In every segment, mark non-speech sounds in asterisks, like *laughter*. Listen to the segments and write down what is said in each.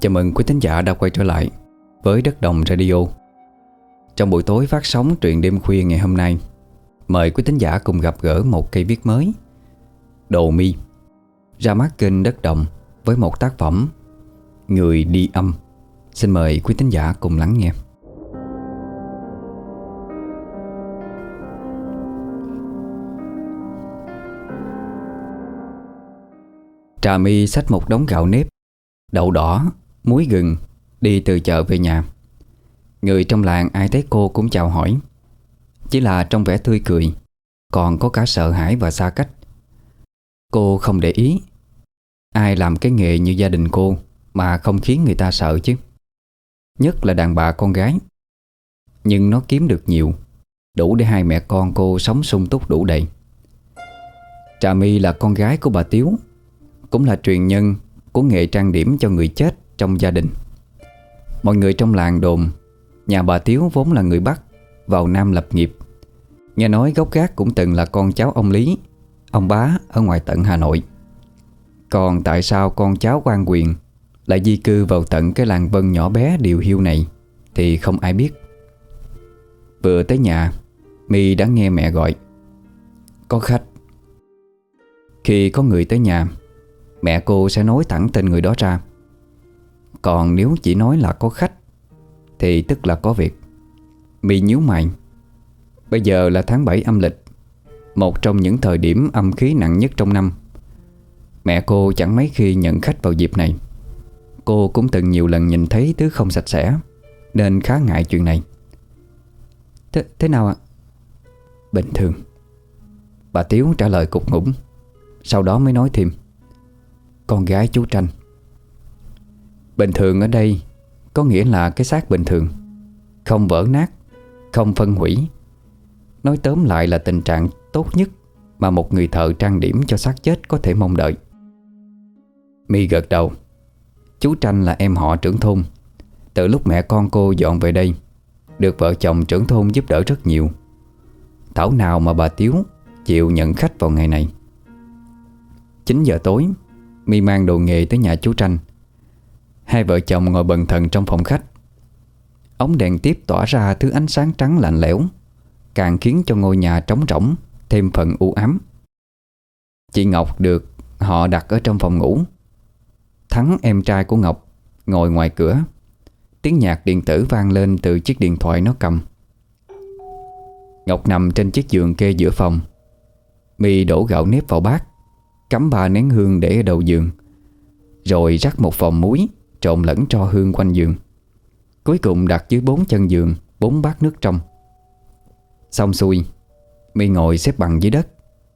Chào mừng quý thính giả đã quay trở lại với Đất Đồng Radio. Trong buổi tối phát sóng truyện đêm khuya ngày hôm nay Mời quý thính giả cùng gặp gỡ một cây viết mới Đồ mi Ra mắt kênh Đất Đồng với một tác phẩm Người đi âm. Xin mời quý thính giả cùng lắng nghe. Trà mi xách một đống gạo nếp Đậu đỏ, muối gừng, Đi từ chợ về nhà. Người trong làng ai thấy cô cũng chào hỏi. Chỉ là trong vẻ tươi cười, Còn có cả sợ hãi và xa cách. Cô không để ý, Ai làm cái nghề như gia đình cô Mà không khiến người ta sợ chứ. Nhất là đàn bà con gái. Nhưng nó kiếm được nhiều, Đủ để hai mẹ con cô sống sung túc đủ đầy. Trà My là con gái của bà Tiếu, Cũng là truyền nhân của nghệ trang điểm cho người chết trong gia đình. Mọi người trong làng đồn, Nhà bà Tiếu vốn là người Bắc, Vào Nam lập nghiệp. Nghe nói gốc gác cũng từng là con cháu ông Lý, Ông bá ở ngoài tận Hà Nội. Còn tại sao con cháu quan quyền Lại di cư vào tận cái làng vân nhỏ bé điều hiu này Thì không ai biết. Vừa tới nhà, My đã nghe mẹ gọi. Có khách. Khi có người tới nhà, Mẹ cô sẽ nói thẳng tên người đó ra. Còn nếu chỉ nói là có khách Thì tức là có việc. My nhíu mày. Bây giờ là tháng 7 âm lịch Một trong những thời điểm âm khí nặng nhất trong năm. Mẹ cô chẳng mấy khi nhận khách vào dịp này. Cô cũng từng nhiều lần nhìn thấy thứ không sạch sẽ Nên khá ngại chuyện này. Thế, thế nào ạ? Bình thường. Bà Tiếu trả lời cục ngủng Sau đó mới nói thêm. Con gái chú Tranh. Bình thường ở đây Có nghĩa là cái xác bình thường. Không vỡ nát, Không phân hủy. Nói tóm lại là tình trạng tốt nhất Mà một người thợ trang điểm cho xác chết Có thể mong đợi. Mi gật đầu. Chú Tranh là em họ trưởng thôn. Từ lúc mẹ con cô dọn về đây, Được vợ chồng trưởng thôn giúp đỡ rất nhiều. Thảo nào mà bà Tiếu Chịu nhận khách vào ngày này? 9 giờ tối, Mi mang đồ nghề tới nhà chú Tranh. Hai vợ chồng ngồi bần thần trong phòng khách. Ống đèn tiếp tỏa ra thứ ánh sáng trắng lạnh lẽo, Càng khiến cho ngôi nhà trống rỗng, Thêm phần u ám. Chị Ngọc được họ đặt ở trong phòng ngủ. Thắng em trai của Ngọc Ngồi ngoài cửa. Tiếng nhạc điện tử vang lên từ chiếc điện thoại nó cầm. Ngọc nằm trên chiếc giường kê giữa phòng. Mì đổ gạo nếp vào bát, Cắm ba nén hương để ở đầu giường, Rồi rắc một vòng muối. Trộn lẫn cho hương quanh giường. Cuối cùng đặt dưới bốn chân giường, Bốn bát nước trong. Xong xuôi mi ngồi xếp bằng dưới đất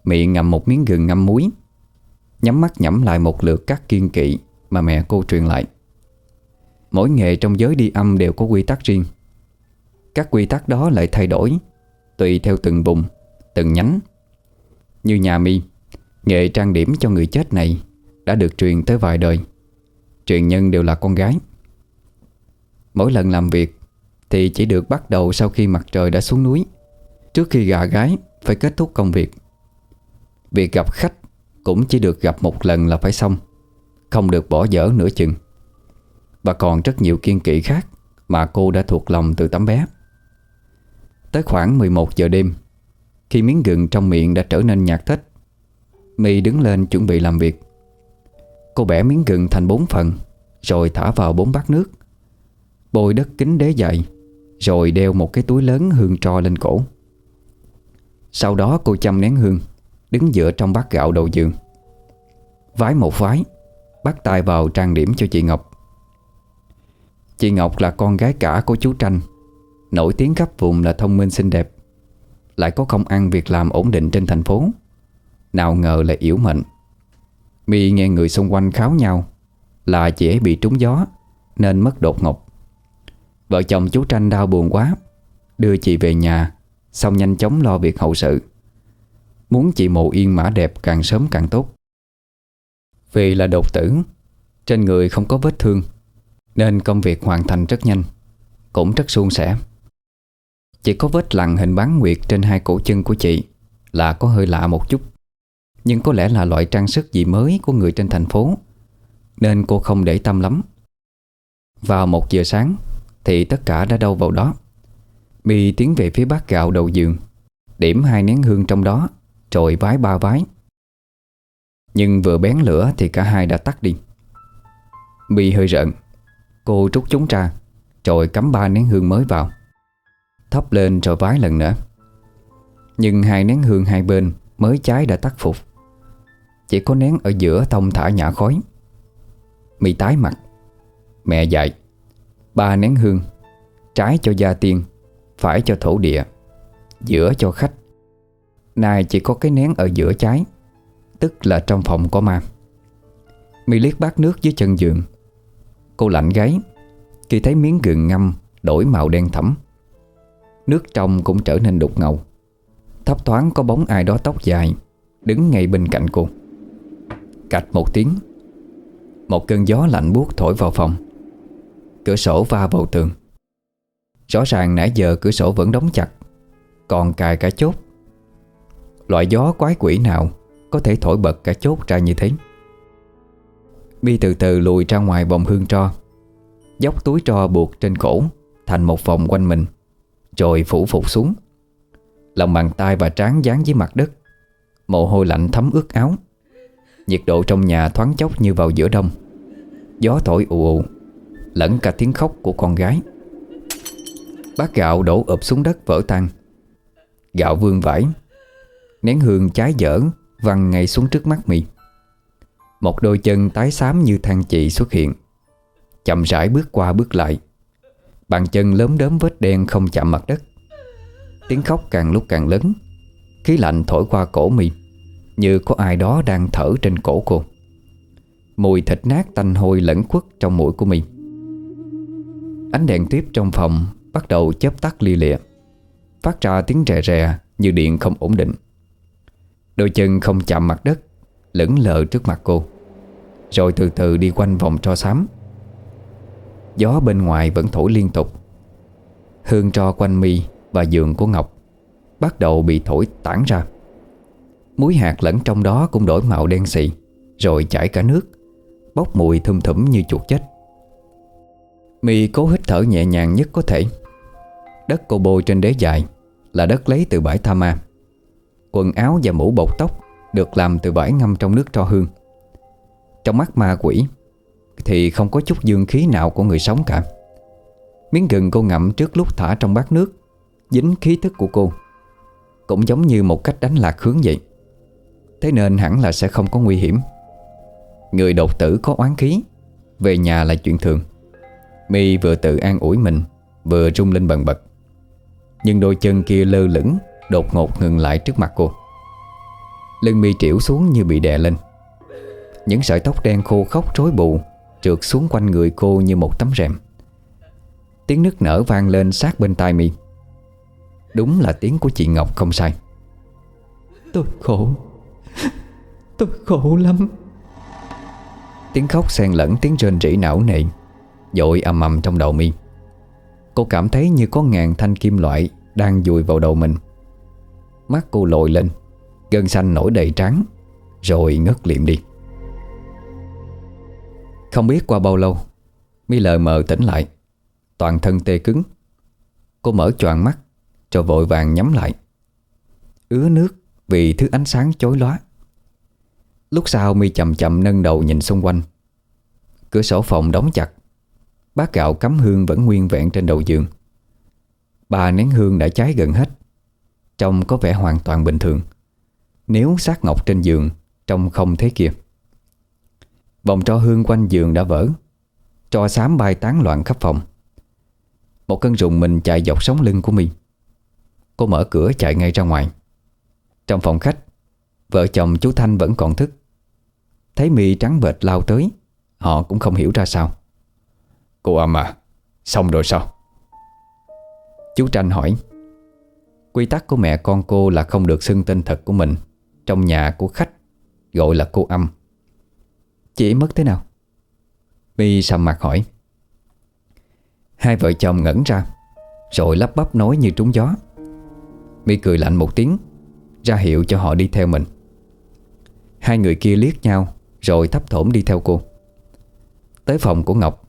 Miệng ngậm một miếng gừng ngâm muối, Nhắm mắt nhẩm lại một lượt các kiên kỵ Mà mẹ cô truyền lại. Mỗi nghề trong giới đi âm đều có quy tắc riêng. Các quy tắc đó lại thay đổi, Tùy theo từng vùng, Từng nhánh. Như nhà mi Nghệ trang điểm cho người chết này Đã được truyền tới vài đời. Truyền nhân đều là con gái. Mỗi lần làm việc Thì chỉ được bắt đầu sau khi mặt trời đã xuống núi. Trước khi gà gái, Phải kết thúc công việc. Việc gặp khách Cũng chỉ được gặp một lần là phải xong, Không được bỏ dở nửa chừng. Và còn rất nhiều kiên kỵ khác Mà cô đã thuộc lòng từ tấm bé. Tới khoảng 11 giờ đêm, Khi miếng gừng trong miệng đã trở nên nhạt thích My đứng lên chuẩn bị làm việc. Cô bẻ miếng gừng thành bốn phần, Rồi thả vào bốn bát nước. Bôi đất kính đế dậy Rồi đeo một cái túi lớn hương tro lên cổ. Sau đó cô chăm nén hương, Đứng dựa trong bát gạo đầu giường. Vái một vái, Bắt tay vào trang điểm cho chị Ngọc. Chị Ngọc là con gái cả của chú Tranh, Nổi tiếng khắp vùng là thông minh xinh đẹp, Lại có công ăn việc làm ổn định trên thành phố. Nào ngờ là yếu mệnh. My nghe người xung quanh kháo nhau, Là chị ấy bị trúng gió, Nên mất đột ngột. Vợ chồng chú Tranh đau buồn quá, Đưa chị về nhà, Xong nhanh chóng lo việc hậu sự. Muốn chị mộ yên mã đẹp càng sớm càng tốt. Vì là đột tử, Trên người không có vết thương, Nên công việc hoàn thành rất nhanh, Cũng rất suôn sẻ. Chỉ có vết lằn hình bán nguyệt Trên hai cổ chân của chị Là có hơi lạ một chút. Nhưng có lẽ là loại trang sức gì mới Của người trên thành phố. Nên cô không để tâm lắm. Vào một giờ sáng, Thì tất cả đã đâu vào đó. Mi tiến về phía bát gạo đầu giường, Điểm hai nén hương trong đó, Rồi vái ba vái. Nhưng vừa bén lửa Thì cả hai đã tắt đi. Mi hơi rợn, Cô trút chúng ra, Rồi cắm ba nén hương mới vào. Thắp lên rồi vái lần nữa. Nhưng hai nén hương hai bên Mới cháy đã tắt phục. Chỉ có nén ở giữa thông thả nhả khói. Mị tái mặt. Mẹ dạy, Ba nén hương, Trái cho gia tiên, Phải cho thổ địa, Giữa cho khách. Nay chỉ có cái nén ở giữa trái, Tức là trong phòng có ma. Mị liếc bát nước dưới chân giường. Cô lạnh gáy, Khi thấy miếng gừng ngâm Đổi màu đen thẫm. Nước trong cũng trở nên đục ngầu. Thấp thoáng có bóng ai đó tóc dài, Đứng ngay bên cạnh cô. Cạch một tiếng. Một cơn gió lạnh buốt thổi vào phòng. Cửa sổ va vào tường. Rõ ràng nãy giờ cửa sổ vẫn đóng chặt, Còn cài cả chốt. Loại gió quái quỷ nào Có thể thổi bật cả chốt ra như thế? Bi từ từ lùi ra ngoài vòng hương tro, Dốc túi tro buộc trên cổ Thành một vòng quanh mình, Rồi phủ phục xuống. Lòng bàn tay và trán dán dưới mặt đất, Mồ hôi lạnh thấm ướt áo. Nhiệt độ trong nhà thoáng chốc như vào giữa đông. Gió thổi ù ù, Lẫn cả tiếng khóc của con gái. Bát gạo đổ ụp xuống đất vỡ tan. Gạo vương vãi, Nén hương cháy dở Văng ngay xuống trước mắt mì. Một đôi chân tái xám như than chị xuất hiện, Chậm rãi bước qua bước lại. Bàn chân lớn đớm vết đen không chạm mặt đất. Tiếng khóc càng lúc càng lớn, Khí lạnh thổi qua cổ mì. Như có ai đó đang thở trên cổ cô. Mùi thịt nát tanh hôi lẫn quất trong mũi của mình. Ánh đèn tiếp trong phòng Bắt đầu chớp tắt lia lịa, Phát ra tiếng rè rè Như điện không ổn định. Đôi chân không chạm mặt đất, Lững lờ trước mặt cô, Rồi từ từ đi quanh vòng tro xám. Gió bên ngoài vẫn thổi liên tục. Hương tro quanh mi và giường của Ngọc Bắt đầu bị thổi tản ra. Muối hạt lẫn trong đó cũng đổi màu đen xị Rồi chảy cả nước, Bốc mùi thum thủm như chuột chết. My cố hít thở nhẹ nhàng nhất có thể. Đất cô bôi trên đế dài Là đất lấy từ bãi Tha Ma. Quần áo và mũ bột tóc Được làm từ vải ngâm trong nước tro hương. Trong mắt ma quỷ Thì không có chút dương khí nào của người sống cả. Miếng gừng cô ngậm trước lúc thả trong bát nước, Dính khí thức của cô. Cũng giống như một cách đánh lạc hướng vậy. Thế nên hẳn là sẽ không có nguy hiểm. Người đột tử có oán khí. Về nhà là chuyện thường. My vừa tự an ủi mình, Vừa rung lên bần bật. Nhưng đôi chân kia lơ lửng, Đột ngột ngừng lại trước mặt cô. Lưng mi triểu xuống như bị đè lên. Những sợi tóc đen khô khóc rối bù, Trượt xuống quanh người cô như một tấm rèm. Tiếng nức nở vang lên sát bên tai mi. Đúng là tiếng của chị Ngọc không sai. Tôi khổ. *laughs* Tôi khổ lắm. Tiếng khóc xen lẫn, tiếng rên rỉ não nề, Dội ầm ầm trong đầu mi. Cô cảm thấy như có ngàn thanh kim loại Đang dùi vào đầu mình. Mắt cô lồi lên, Gân xanh nổi đầy trắng Rồi ngất liệm đi. Không biết qua bao lâu, Mi lờ mờ tỉnh lại, Toàn thân tê cứng. Cô mở choàng mắt, Rồi vội vàng nhắm lại. Ứa nước vì thứ ánh sáng chói lóa. Lúc sau mi chậm chậm nâng đầu nhìn xung quanh. Cửa sổ phòng đóng chặt. Bát gạo cắm hương vẫn nguyên vẹn trên đầu giường. Bà nén hương đã cháy gần hết, Trông có vẻ hoàn toàn bình thường. Nếu sát ngọc trên giường, Trông không thế kia. Vòng tro hương quanh giường đã vỡ. Tro xám bay tán loạn khắp phòng. Một cơn rùng mình chạy dọc sống lưng của mi. Cô mở cửa chạy ngay ra ngoài. Trong phòng khách, Vợ chồng chú Thanh vẫn còn thức. Thấy Mỹ trắng bệch lao tới, Họ cũng không hiểu ra sao. Cô âm à Xong rồi sao? Chú Tranh hỏi. Quy tắc của mẹ con cô là không được xưng tên thật của mình. Trong nhà của khách, Gọi là cô âm Chị mất thế nào? My sầm mặt hỏi. Hai vợ chồng ngẩn ra, Rồi lắp bắp nói như trúng gió. My cười lạnh một tiếng, Ra hiệu cho họ đi theo mình. Hai người kia liếc nhau rồi thấp thổm đi theo cô. Tới phòng của Ngọc,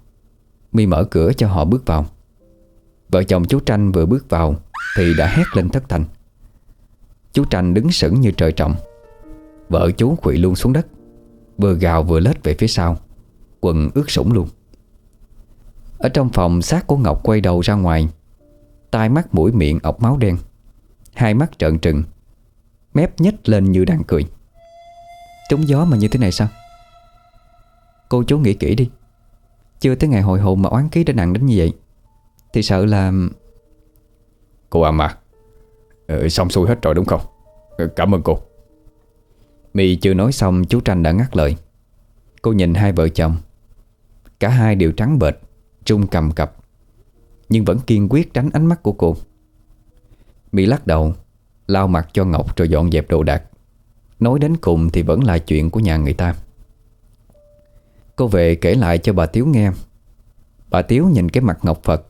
Mi mở cửa cho họ bước vào. Vợ chồng chú Tranh vừa bước vào Thì đã hét lên thất thành Chú Tranh đứng sững như trời trọng. Vợ chú quỵ luôn xuống đất, Vừa gào vừa lết về phía sau, Quần ướt sũng luôn. Ở trong phòng, xác của Ngọc quay đầu ra ngoài, Tai mắt mũi miệng ọc máu đen, Hai mắt trợn trừng, Mép nhếch lên như đang cười. Trúng gió mà như thế này sao? Cô chú nghĩ kỹ đi. Chưa tới ngày hồi hồn mà oán ký đã nặng đến như vậy Thì sợ là Cô à ừ, Xong xuôi hết rồi đúng không? Ừ, Cảm ơn cô. My chưa nói xong chú Tranh đã ngắt lời. Cô nhìn hai vợ chồng. Cả hai đều trắng bệch Trung cầm cập Nhưng vẫn kiên quyết tránh ánh mắt của cô. My lắc đầu Lau mặt cho Ngọc rồi dọn dẹp đồ đạc. Nói đến cùng thì vẫn là chuyện của nhà người ta Cô về kể lại cho bà Tiếu nghe. Bà Tiếu nhìn cái mặt Ngọc Phật,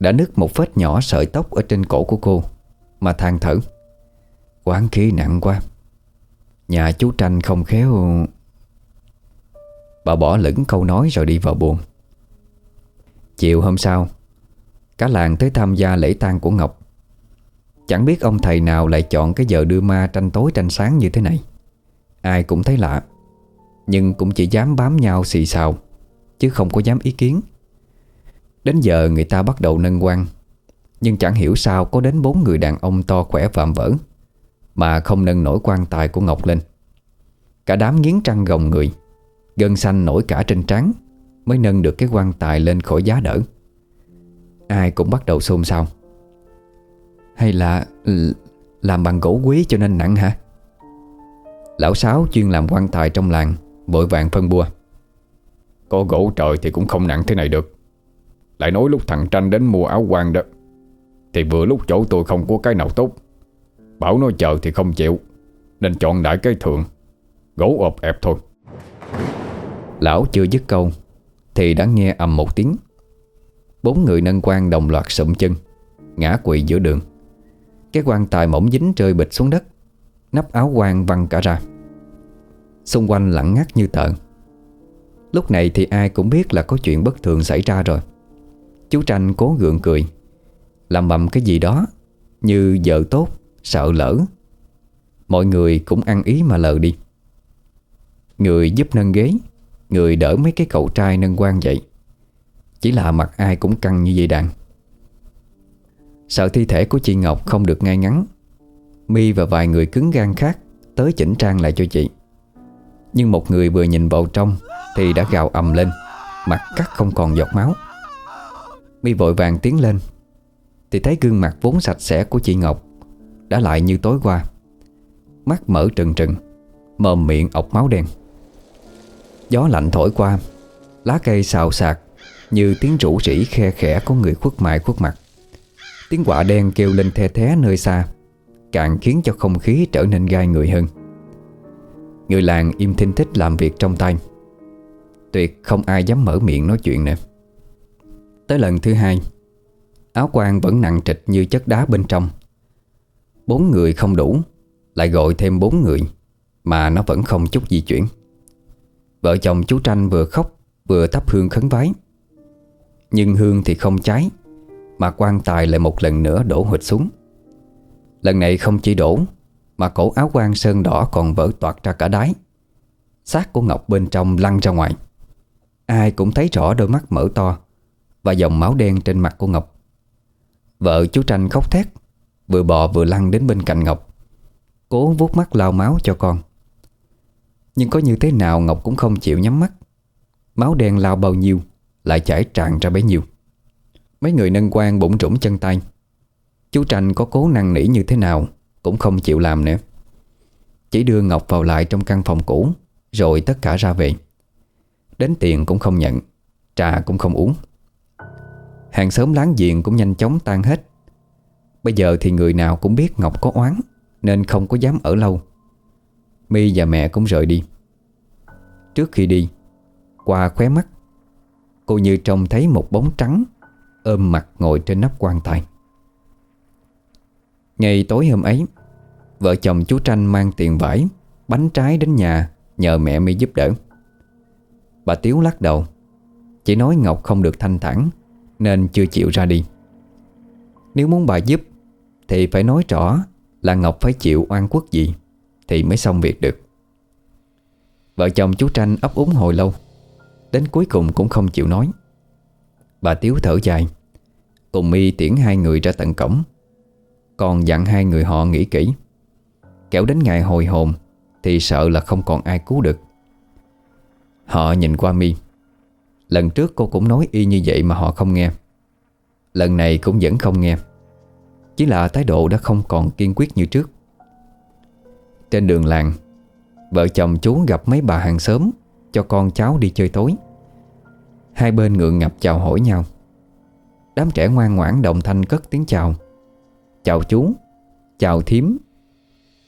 Đã nứt một vết nhỏ sợi tóc ở trên cổ của cô, Mà than thở, Quán khí nặng quá. Nhà chú Tranh không khéo. Bà bỏ lửng câu nói rồi đi vào buồn Chiều hôm sau, Cả làng tới tham gia lễ tang của Ngọc. Chẳng biết ông thầy nào lại chọn cái giờ đưa ma tranh tối tranh sáng như thế này. Ai cũng thấy lạ. Nhưng cũng chỉ dám bám nhau xì xào, Chứ không có dám ý kiến. Đến giờ người ta bắt đầu nâng quan Nhưng chẳng hiểu sao có đến bốn người đàn ông to khỏe vạm vỡ, Mà không nâng nổi quan tài của Ngọc lên. Cả đám nghiến trăng gồng người, Gân xanh nổi cả trên trán Mới nâng được cái quan tài lên khỏi giá đỡ. Ai cũng bắt đầu xôn xao. Hay là Làm bằng gỗ quý cho nên nặng hả? Lão Sáu chuyên làm quan tài trong làng Vội vàng phân bua. Có gỗ trời thì cũng không nặng thế này được. Lại nói lúc thằng Tranh đến mua áo quan đó, Thì vừa lúc chỗ tôi không có cái nào tốt. Bảo nó chờ thì không chịu, Nên chọn đại cái thường Gỗ ộp ẹp thôi. Lão chưa dứt câu, Thì đã nghe ầm một tiếng. Bốn người nâng quan đồng loạt sụm chân, Ngã quỵ giữa đường. Cái quan tài mỏng dính rơi bịch xuống đất, Nắp áo quan văng cả ra. Xung quanh lặng ngắt như tợn Lúc này thì ai cũng biết là có chuyện bất thường xảy ra rồi. Chú Tranh cố gượng cười. Làm bầm cái gì đó Như vợ tốt, sợ lỡ. Mọi người cũng ăn ý mà lờ đi. Người giúp nâng ghế Người đỡ mấy cái cậu trai nâng quan dậy. Chỉ là mặt ai cũng căng như dây đàn. Sợ thi thể của chị Ngọc không được ngay ngắn. My và vài người cứng gan khác Tới chỉnh trang lại cho chị. Nhưng một người vừa nhìn vào trong Thì đã gào ầm lên, Mặt cắt không còn giọt máu. My vội vàng tiến lên, Thì thấy gương mặt vốn sạch sẽ của chị Ngọc Đã lại như tối qua, Mắt mở trừng trừng, Mồm miệng ọc máu đen. Gió lạnh thổi qua, Lá cây xào xạc Như tiếng rủ rỉ khe khẽ của người khuất mại khuất mặt. Tiếng quạ đen kêu lên the thé nơi xa, Càng khiến cho không khí trở nên gai người hơn. Người làng im thinh thích làm việc trong tay. Tuyệt không ai dám mở miệng nói chuyện nữa. Tới lần thứ hai, Áo quan vẫn nặng trịch như chất đá bên trong. Bốn người không đủ, Lại gọi thêm bốn người, Mà nó vẫn không chút di chuyển. Vợ chồng chú Tranh vừa khóc, Vừa thắp hương khấn vái. Nhưng hương thì không cháy Mà quan tài lại một lần nữa đổ hụt xuống. Lần này không chỉ đổ mà cổ áo quan sơn đỏ còn vỡ toạc ra cả đáy. Xác của Ngọc bên trong lăn ra ngoài. Ai cũng thấy rõ đôi mắt mở to Và dòng máu đen trên mặt của Ngọc. Vợ chú Tranh khóc thét, Vừa bò vừa lăn đến bên cạnh Ngọc, Cố vuốt mắt lau máu cho con. Nhưng có như thế nào Ngọc cũng không chịu nhắm mắt. Máu đen lao bao nhiêu, Lại chảy tràn ra bấy nhiêu. Mấy người nâng quan bụng trũng chân tay. Chú Tranh có cố năng nỉ như thế nào cũng không chịu làm nữa. Chỉ đưa Ngọc vào lại trong căn phòng cũ, Rồi tất cả ra về. Đến tiền cũng không nhận, Trà cũng không uống. Hàng xóm láng giềng cũng nhanh chóng tan hết. Bây giờ thì người nào cũng biết Ngọc có oán, Nên không có dám ở lâu. My và mẹ cũng rời đi. Trước khi đi, Qua khóe mắt, Cô như trông thấy một bóng trắng, Ôm mặt ngồi trên nắp quan tài. Ngày tối hôm ấy Vợ chồng chú Tranh mang tiền vải, Bánh trái đến nhà, Nhờ mẹ mi giúp đỡ. Bà Tiếu lắc đầu. Chỉ nói Ngọc không được thanh thản, Nên chưa chịu ra đi. Nếu muốn bà giúp, Thì phải nói rõ là Ngọc phải chịu oan quốc gì, Thì mới xong việc được. Vợ chồng chú Tranh ấp úng hồi lâu, Đến cuối cùng cũng không chịu nói. Bà Tiếu thở dài. Cùng mi tiễn hai người ra tận cổng, Còn dặn hai người họ nghĩ kỹ. Kéo đến ngày hồi hồn, Thì sợ là không còn ai cứu được. Họ nhìn qua mi. Lần trước cô cũng nói y như vậy mà họ không nghe. Lần này cũng vẫn không nghe. Chỉ là thái độ đã không còn kiên quyết như trước. Trên đường làng, Vợ chồng chú gặp mấy bà hàng xóm Cho con cháu đi chơi tối. Hai bên ngượng ngập chào hỏi nhau. Đám trẻ ngoan ngoãn đồng thanh cất tiếng chào. Chào chú, Chào thím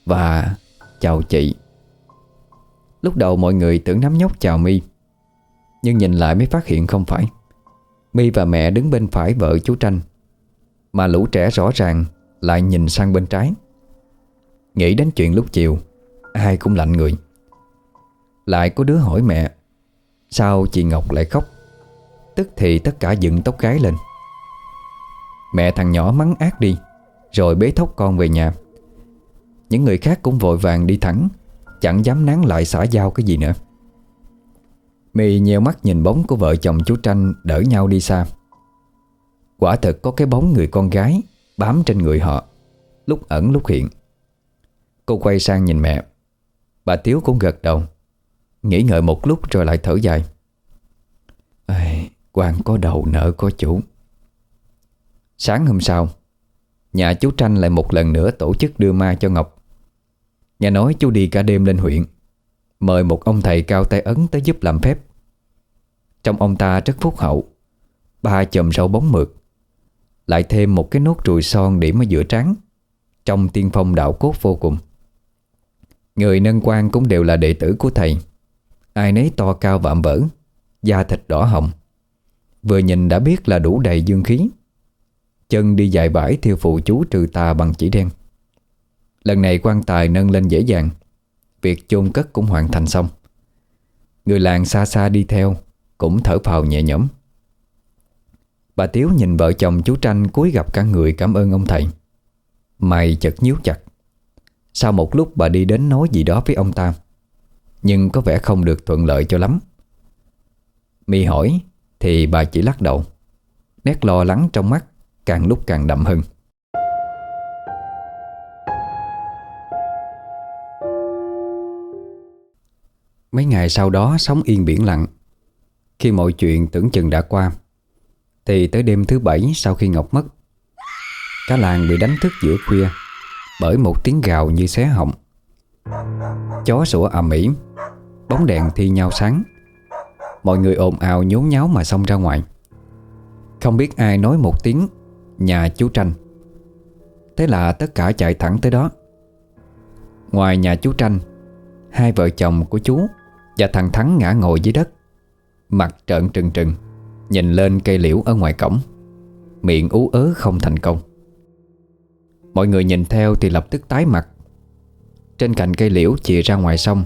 và chào chị. Lúc đầu mọi người tưởng nắm nhóc chào mi, Nhưng nhìn lại mới phát hiện không phải. Mi và mẹ đứng bên phải vợ chú Tranh, Mà lũ trẻ rõ ràng Lại nhìn sang bên trái. Nghĩ đến chuyện lúc chiều, Ai cũng lạnh người. Lại có đứa hỏi mẹ, Sao chị Ngọc lại khóc? Tức thì tất cả dựng tóc gái lên. Mẹ thằng nhỏ mắng ác đi, Rồi bế thóc con về nhà. Những người khác cũng vội vàng đi thẳng Chẳng dám nán lại xã giao cái gì nữa. Mì nheo mắt nhìn bóng của vợ chồng chú Tranh Đỡ nhau đi xa. Quả thật có cái bóng người con gái Bám trên người họ Lúc ẩn lúc hiện. Cô quay sang nhìn mẹ. Bà Tiếu cũng gật đầu Nghĩ ngợi một lúc rồi lại thở dài. Ây, quan có đầu nợ có chủ. Sáng hôm sau Nhà chú Tranh lại một lần nữa tổ chức đưa ma cho Ngọc. Nhà nói chú đi cả đêm lên huyện, Mời một ông thầy cao tay ấn tới giúp làm phép. Trong ông ta rất phúc hậu, Ba chùm râu bóng mượt, Lại thêm một cái nốt ruồi son điểm ở giữa trán Trong tiên phong đạo cốt vô cùng. Người nâng quan cũng đều là đệ tử của thầy, Ai nấy to cao vạm vỡ, Da thịt đỏ hồng, Vừa nhìn đã biết là đủ đầy dương khí. Chân đi dài bãi theo phụ chú trừ tà bằng chỉ đen. Lần này quan tài nâng lên dễ dàng. Việc chôn cất cũng hoàn thành xong. Người làng xa xa đi theo, Cũng thở phào nhẹ nhõm. Bà Tiếu nhìn vợ chồng chú Tranh cúi gặp cả người cảm ơn ông thầy. Mày chật nhíu chặt. Sau một lúc bà đi đến nói gì đó với ông ta. Nhưng có vẻ không được thuận lợi cho lắm. Mi hỏi, Thì bà chỉ lắc đầu. Nét lo lắng trong mắt Càng lúc càng đậm hơn. Mấy ngày sau đó sống yên biển lặng. Khi mọi chuyện tưởng chừng đã qua, Thì tới đêm thứ bảy sau khi Ngọc mất, Cả làng bị đánh thức giữa khuya Bởi một tiếng gào như xé họng. Chó sủa ầm ĩ, Bóng đèn thi nhau sáng. Mọi người ồn ào nhốn nháo mà xông ra ngoài. Không biết ai nói một tiếng, Nhà chú Tranh. Thế là tất cả chạy thẳng tới đó. Ngoài nhà chú Tranh, Hai vợ chồng của chú và thằng Thắng ngã ngồi dưới đất. Mặt trợn trừng trừng, Nhìn lên cây liễu ở ngoài cổng. Miệng ú ớ không thành công. Mọi người nhìn theo thì lập tức tái mặt. Trên cành cây liễu chìa ra ngoài sông,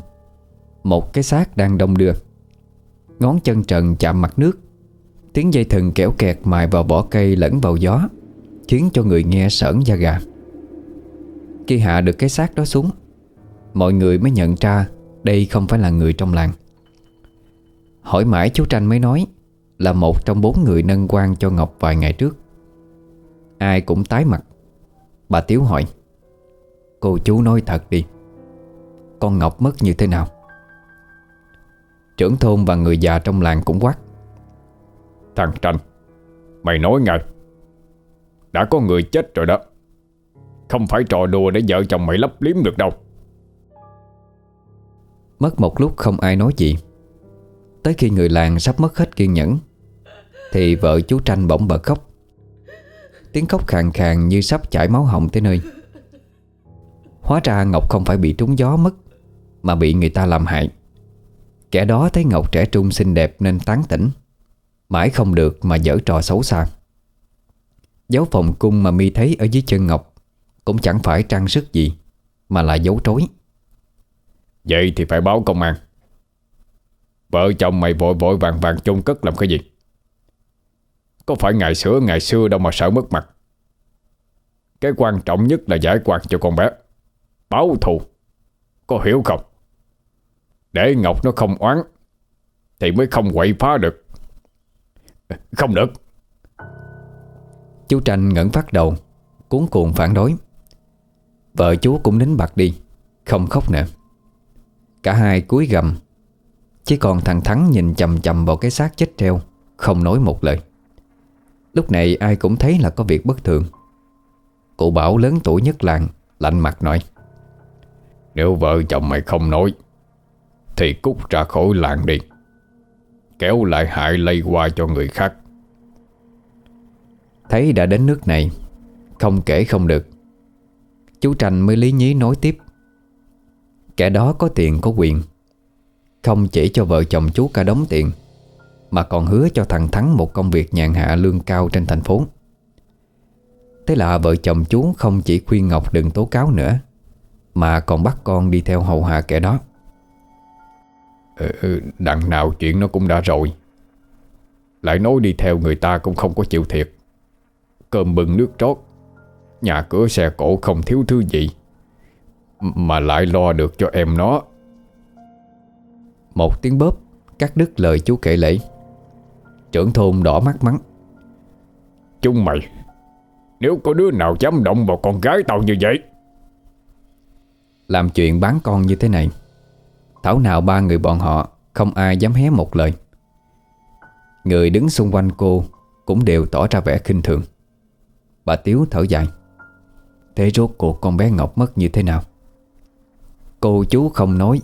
Một cái xác đang đông đưa. Ngón chân trần chạm mặt nước. Tiếng dây thừng kéo kẹt mài vào vỏ cây lẫn vào gió, Khiến cho người nghe sởn da gà. Khi hạ được cái xác đó xuống, Mọi người mới nhận ra đây không phải là người trong làng. Hỏi mãi chú Tranh mới nói Là một trong bốn người nâng quan cho Ngọc vài ngày trước. Ai cũng tái mặt. Bà Tiếu hỏi, Cô chú nói thật đi, Con Ngọc mất như thế nào? Trưởng thôn và người già trong làng cũng quát, Thằng Tranh, Mày nói ngay. Đã có người chết rồi đó. Không phải trò đùa để vợ chồng mày lấp liếm được đâu. Mất một lúc không ai nói gì. Tới khi người làng sắp mất hết kiên nhẫn, Thì vợ chú Tranh bỗng bật khóc. Tiếng khóc khàn khàn như sắp chảy máu họng tới nơi. Hóa ra Ngọc không phải bị trúng gió mất, Mà bị người ta làm hại. Kẻ đó thấy Ngọc trẻ trung xinh đẹp nên tán tỉnh, Mãi không được mà dở trò xấu xa. Dấu phòng cung mà mi thấy ở dưới chân Ngọc Cũng chẳng phải trang sức gì, Mà là dấu trối. Vậy thì phải báo công an. Vợ chồng mày vội vội vàng vàng chôn cất làm cái gì? Có phải ngày xưa ngày xưa đâu mà sợ mất mặt. Cái quan trọng nhất là giải quan cho con bé. Báo thù. Có hiểu không? Để Ngọc nó không oán, Thì mới không quậy phá được. Không được. Chú Tranh ngẩng phát đầu, Cuốn cuồng phản đối. Vợ chú cũng nín bặt đi, Không khóc nữa. Cả hai cúi gầm Chỉ còn thằng Thắng nhìn chầm chầm vào cái xác chết treo Không nói một lời. Lúc này ai cũng thấy là có việc bất thường. Cụ Bảo lớn tuổi nhất làng Lạnh mặt nói Nếu vợ chồng mày không nói Thì cút ra khỏi làng đi. Kéo lại hại lây qua cho người khác. Thấy đã đến nước này Không kể không được. Chú Tranh mới lý nhí nói tiếp Kẻ đó có tiền có quyền. Không chỉ cho vợ chồng chú cả đống tiền Mà còn hứa cho thằng Thắng một công việc nhàn hạ lương cao trên thành phố. Thế là vợ chồng chú không chỉ khuyên Ngọc đừng tố cáo nữa Mà còn bắt con đi theo hầu hạ kẻ đó. Ừ, Đằng nào chuyện nó cũng đã rồi. Lại nói đi theo người ta cũng không có chịu thiệt. Cơm bừng nước trót Nhà cửa xe cổ không thiếu thứ gì. Mà lại lo được cho em nó. Một tiếng bóp, Cắt đứt lời chú kể lễ. Trưởng thôn đỏ mắt mắng. Chúng mày, Nếu có đứa nào dám động vào con gái tao như vậy? Làm chuyện bán con như thế này, Thảo nào ba người bọn họ Không ai dám hé một lời. Người đứng xung quanh cô Cũng đều tỏ ra vẻ khinh thường. Bà Tiếu thở dài. Thế rốt cuộc con bé Ngọc mất như thế nào? Cô chú không nói.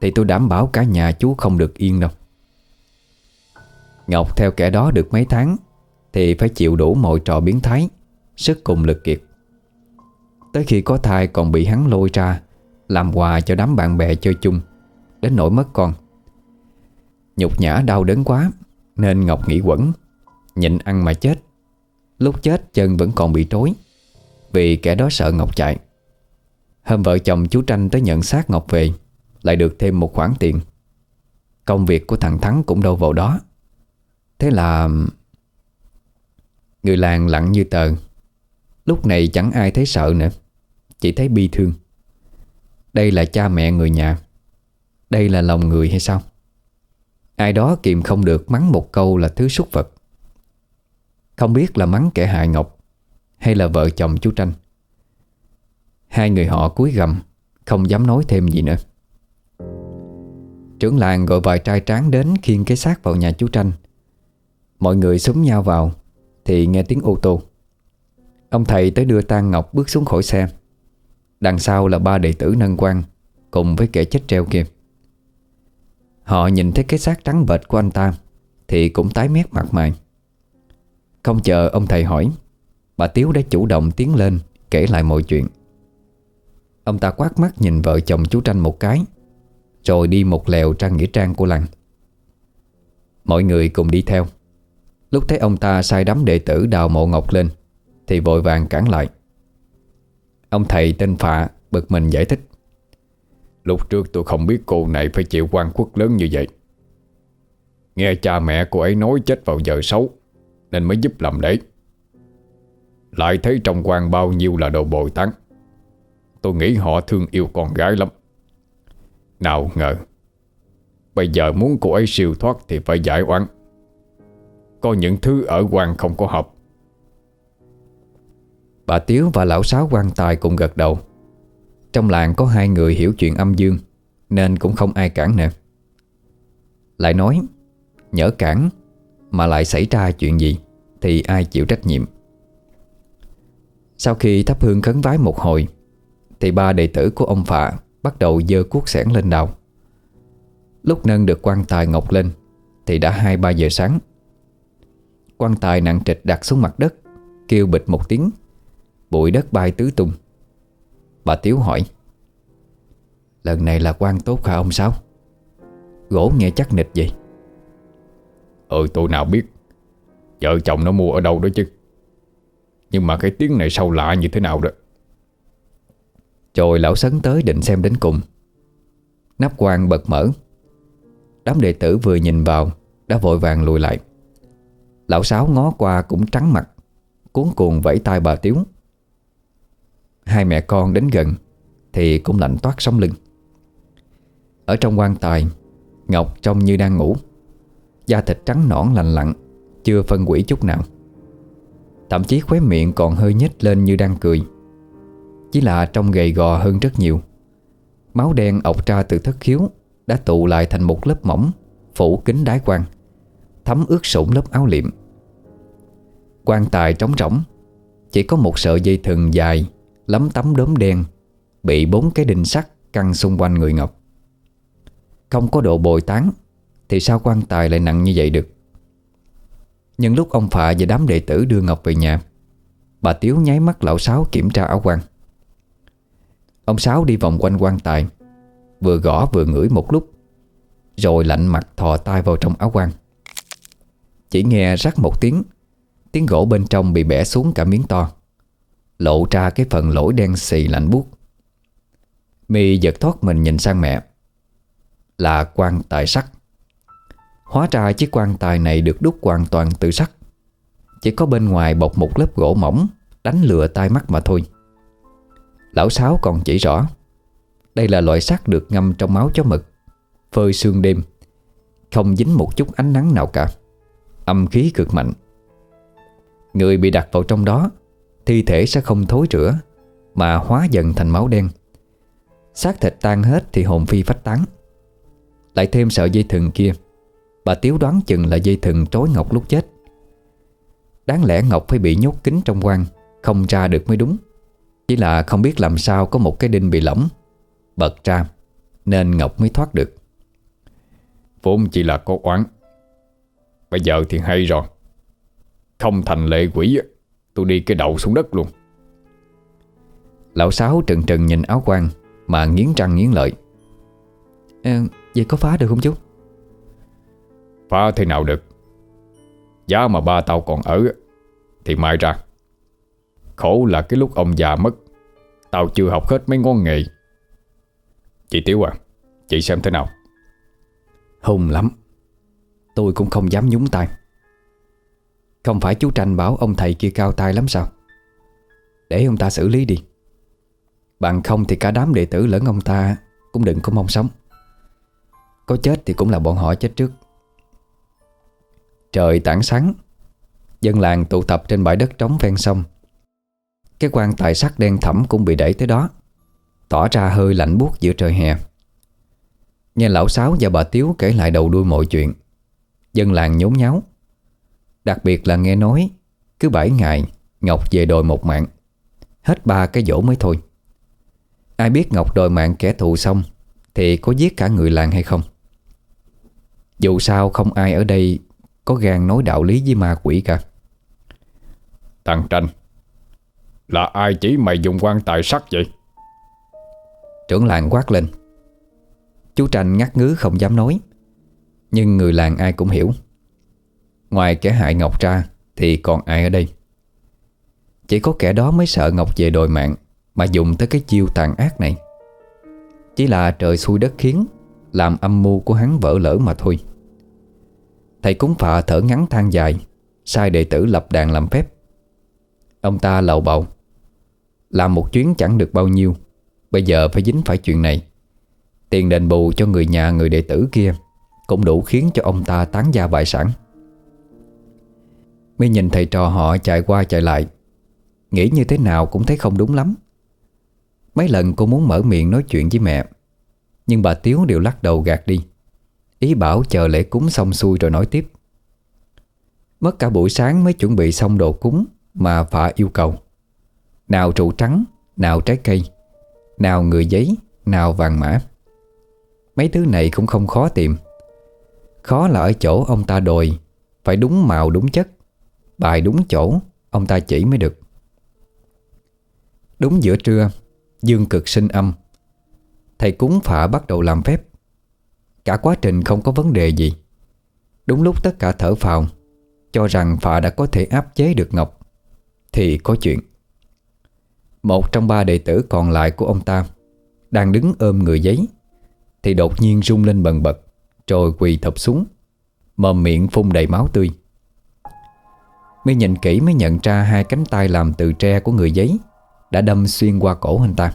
Thì tôi đảm bảo cả nhà chú không được yên đâu. Ngọc, theo kẻ đó được mấy tháng, Thì phải chịu đủ mọi trò biến thái, Sức cùng lực kiệt. Tới khi có thai còn bị hắn lôi ra, Làm quà cho đám bạn bè chơi chung, Đến nỗi mất con. Nhục nhã đau đớn quá, Nên Ngọc nghĩ quẩn, Nhịn ăn mà chết. Lúc chết chân vẫn còn bị trối Vì kẻ đó sợ Ngọc chạy. Hôm vợ chồng chú Tranh tới nhận xác Ngọc về, Lại được thêm một khoản tiền. Công việc của thằng Thắng cũng đâu vào đó. Thế là Người làng lặng như tờ. Lúc này chẳng ai thấy sợ nữa, Chỉ thấy bi thương. Đây là cha mẹ người nhà, Đây là lòng người hay sao? Ai đó kìm không được mắng một câu là thứ súc vật. Không biết là mắng kẻ hại Ngọc Hay là vợ chồng chú Tranh. Hai người họ cúi gầm Không dám nói thêm gì nữa. Trưởng làng gọi vài trai tráng đến khiêng cái xác vào nhà chú Tranh. Mọi người súng nhau vào, Thì nghe tiếng ô tô. Ông thầy tới đưa tang Ngọc bước xuống khỏi xe. Đằng sau là ba đệ tử nâng quan Cùng với kẻ chết treo kia. Họ nhìn thấy cái xác trắng bệch của anh ta, Thì cũng tái mét mặt mày. Không chờ ông thầy hỏi, Bà Tiếu đã chủ động tiến lên Kể lại mọi chuyện. Ông ta quát mắt nhìn vợ chồng chú Tranh một cái, Rồi đi một lèo ra nghĩa trang của làng. Mọi người cùng đi theo. Lúc thấy ông ta sai đám đệ tử đào mộ ngọc lên, Thì vội vàng cản lại. Ông thầy tên Phạ bực mình giải thích. Lúc trước tôi không biết cô này phải chịu quan quốc lớn như vậy. Nghe cha mẹ cô ấy nói chết vào giờ xấu, Nên mới giúp làm đấy. Lại thấy trong quan bao nhiêu là đồ bồi tán Tôi nghĩ họ thương yêu con gái lắm. Nào ngờ, Bây giờ muốn cô ấy siêu thoát Thì phải giải oán. Có những thứ ở quan không có hợp. Bà Tiếu và lão sáu quan tài cùng gật đầu. Trong làng có hai người hiểu chuyện âm dương, Nên cũng không ai cản nữa Lại nói, Nhỡ cản Mà lại xảy ra chuyện gì Thì ai chịu trách nhiệm? Sau khi thắp hương khấn vái một hồi thì ba đệ tử của ông Phạ Bắt đầu dơ cuốc sẻn lên đào. Lúc nâng được quan tài ngọc lên, Thì đã 2-3 giờ sáng. Quan tài nặng trịch đặt xuống mặt đất, Kêu bịch một tiếng. Bụi đất bay tứ tung. Bà Tiếu hỏi, Lần này là quan tốt hả ông sao Gỗ nghe chắc nịch vậy. Ừ tôi nào biết. Vợ chồng nó mua ở đâu đó chứ. Nhưng mà cái tiếng này sâu lạ như thế nào đó? Rồi lão sấn tới định xem đến cùng. Nắp quan bật mở. Đám đệ tử vừa nhìn vào, Đã vội vàng lùi lại. Lão Sáu ngó qua cũng trắng mặt, Cuốn cuồng vẫy tay bà Tiếu. Hai mẹ con đến gần, Thì cũng lạnh toát sống lưng. Ở trong quan tài, Ngọc trông như đang ngủ. Da thịt trắng nõn lành lặn, Chưa phân quỷ chút nào. Thậm chí khóe miệng còn hơi nhếch lên như đang cười. Chỉ là trông gầy gò hơn rất nhiều. Máu đen ọc ra từ thất khiếu Đã tụ lại thành một lớp mỏng, Phủ kính đái quan Thấm ướt sũng lớp áo liệm. Quan tài trống rỗng, Chỉ có một sợi dây thừng dài, lấm tấm đốm đen Bị bốn cái đinh sắt căng xung quanh người Ngọc. Không có độ bồi tán Thì sao quan tài lại nặng như vậy được? Nhưng lúc ông Phạ và đám đệ tử đưa Ngọc về nhà, Bà Tiếu nháy mắt lão Sáu kiểm tra áo quan. Ông Sáu đi vòng quanh quan tài, Vừa gõ vừa ngửi một lúc, Rồi lạnh mặt thò tay vào trong áo quan. Chỉ nghe rắc một tiếng Tiếng gỗ bên trong bị bẻ xuống cả miếng to, Lộ ra cái phần lỗ đen xì lạnh buốt. Mi giật thoát mình nhìn sang mẹ, Là quan tài sắt. Hóa ra chiếc quan tài này được đúc hoàn toàn từ sắt, Chỉ có bên ngoài bọc một lớp gỗ mỏng, Đánh lừa tai mắt mà thôi. Lão Sáu còn chỉ rõ, Đây là loại sắt được ngâm trong máu chó mực, Phơi sương đêm, Không dính một chút ánh nắng nào cả, Âm khí cực mạnh. Người bị đặt vào trong đó, Thi thể sẽ không thối rữa Mà hóa dần thành máu đen. Xác thịt tan hết thì hồn phi phách tán. Lại thêm sợi dây thừng kia, Bà Tiếu đoán chừng là dây thừng trối Ngọc lúc chết. Đáng lẽ Ngọc phải bị nhốt kín trong quan Không ra được mới đúng. Chỉ là không biết làm sao có một cái đinh bị lỏng Bật ra Nên Ngọc mới thoát được. Vốn chỉ là có oán. Bây giờ thì hay rồi. Không thành lệ quỷ Tôi đi cái đầu xuống đất luôn. Lão Sáu trừng trừng nhìn áo quan Mà nghiến răng nghiến lợi. À, Vậy có phá được không chú? Phá thế nào được? Giá mà ba tao còn ở Thì mai ra. Khổ là cái lúc ông già mất. Tao chưa học hết mấy ngón nghề. Chị Tiếu à Chị xem thế nào? Hùng lắm. Tôi cũng không dám nhúng tay. Không phải chú Tranh bảo ông thầy kia cao tay lắm sao? Để ông ta xử lý đi. Bằng không thì cả đám đệ tử lẫn ông ta Cũng đừng có mong sống. Có chết thì cũng là bọn họ chết trước. Trời tảng sáng, Dân làng tụ tập trên bãi đất trống ven sông. Cái quan tài sắt đen thẳm cũng bị đẩy tới đó. Tỏ ra hơi lạnh buốt giữa trời hè. Nghe lão Sáu và bà Tiếu kể lại đầu đuôi mọi chuyện, Dân làng nhốn nháo. Đặc biệt là nghe nói, Cứ 7 ngày, Ngọc về đòi một mạng. Hết ba cái dỗ mới thôi. Ai biết Ngọc đòi mạng kẻ thù xong, Thì có giết cả người làng hay không? Dù sao không ai ở đây Có gan nói đạo lý với ma quỷ cả. Thằng Tranh. Là ai chỉ mày dùng quan tài sắt vậy? Trưởng làng quát lên. Chú Tranh ngắt ngứ không dám nói, Nhưng người làng ai cũng hiểu. Ngoài kẻ hại Ngọc ra Thì còn ai ở đây? Chỉ có kẻ đó mới sợ Ngọc về đòi mạng Mà dùng tới cái chiêu tàn ác này. Chỉ là trời xui đất khiến, Làm âm mưu của hắn vỡ lỡ mà thôi. Thầy cúng phạ thở ngắn than dài, Sai đệ tử lập đàn làm phép. Ông ta lầu bầu. Làm một chuyến chẳng được bao nhiêu. Bây giờ phải dính phải chuyện này. Tiền đền bù cho người nhà người đệ tử kia Cũng đủ khiến cho ông ta tán gia bại sản. Mới nhìn thầy trò họ chạy qua chạy lại, Nghĩ như thế nào cũng thấy không đúng lắm. Mấy lần cô muốn mở miệng nói chuyện với mẹ, Nhưng bà Tiếu đều lắc đầu gạt đi. Ý bảo chờ lễ cúng xong xuôi rồi nói tiếp. Mất cả buổi sáng mới chuẩn bị xong đồ cúng Mà phạ yêu cầu. Nào trụ trắng, nào trái cây Nào người giấy, nào vàng mã. Mấy thứ này cũng không khó tìm. Khó là ở chỗ ông ta đòi Phải đúng màu đúng chất. Bài đúng chỗ Ông ta chỉ mới được. Đúng giữa trưa Dương cực sinh âm. Thầy cúng phạ bắt đầu làm phép. Cả quá trình không có vấn đề gì. Đúng lúc tất cả thở phào Cho rằng phạ đã có thể áp chế được Ngọc Thì có chuyện. Một trong ba đệ tử còn lại của ông ta Đang đứng ôm người giấy, Thì đột nhiên rung lên bần bật Rồi quỳ thập xuống, Mồm miệng phun đầy máu tươi. Mi nhìn kỹ mới nhận ra hai cánh tay làm từ tre của người giấy Đã đâm xuyên qua cổ anh ta.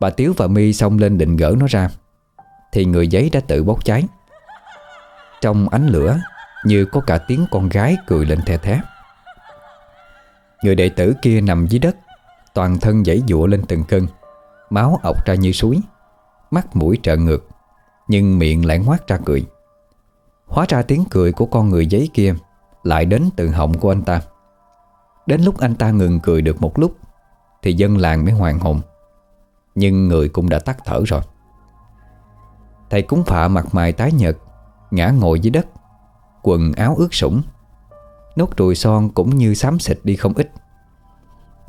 Bà Tiếu và Mi xông lên định gỡ nó ra, Thì người giấy đã tự bốc cháy. Trong ánh lửa Như có cả tiếng con gái cười lên the thé. Người đệ tử kia nằm dưới đất Toàn thân dãy dụa lên từng cơn, Máu ọc ra như suối, Mắt mũi trợn ngược, Nhưng miệng lại ngoác ra cười. Hóa ra tiếng cười của con người giấy kia Lại đến từ họng của anh ta. Đến lúc anh ta ngừng cười được một lúc, Thì dân làng mới hoàn hồn, Nhưng người cũng đã tắt thở rồi. Thầy cúng phạ mặt mày tái nhợt, Ngã ngồi dưới đất, Quần áo ướt sũng, Nốt ruồi son cũng như xám xịt đi không ít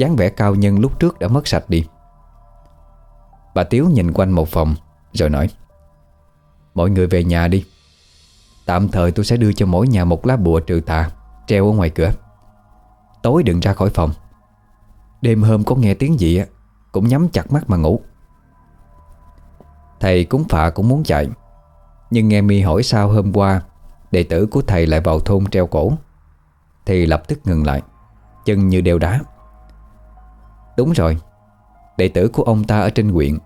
dáng vẻ cao nhân lúc trước đã mất sạch đi. Bà Tiếu nhìn quanh một phòng, Rồi nói, Mọi người về nhà đi. Tạm thời tôi sẽ đưa cho mỗi nhà một lá bùa trừ tà Treo ở ngoài cửa. Tối đừng ra khỏi phòng. Đêm hôm có nghe tiếng gì Cũng nhắm chặt mắt mà ngủ. Thầy cúng phạ cũng muốn chạy, Nhưng nghe mi hỏi sao hôm qua Đệ tử của thầy lại vào thôn treo cổ, Thì lập tức ngừng lại, Chân như đeo đá. Đúng rồi Đệ tử của ông ta ở trên huyện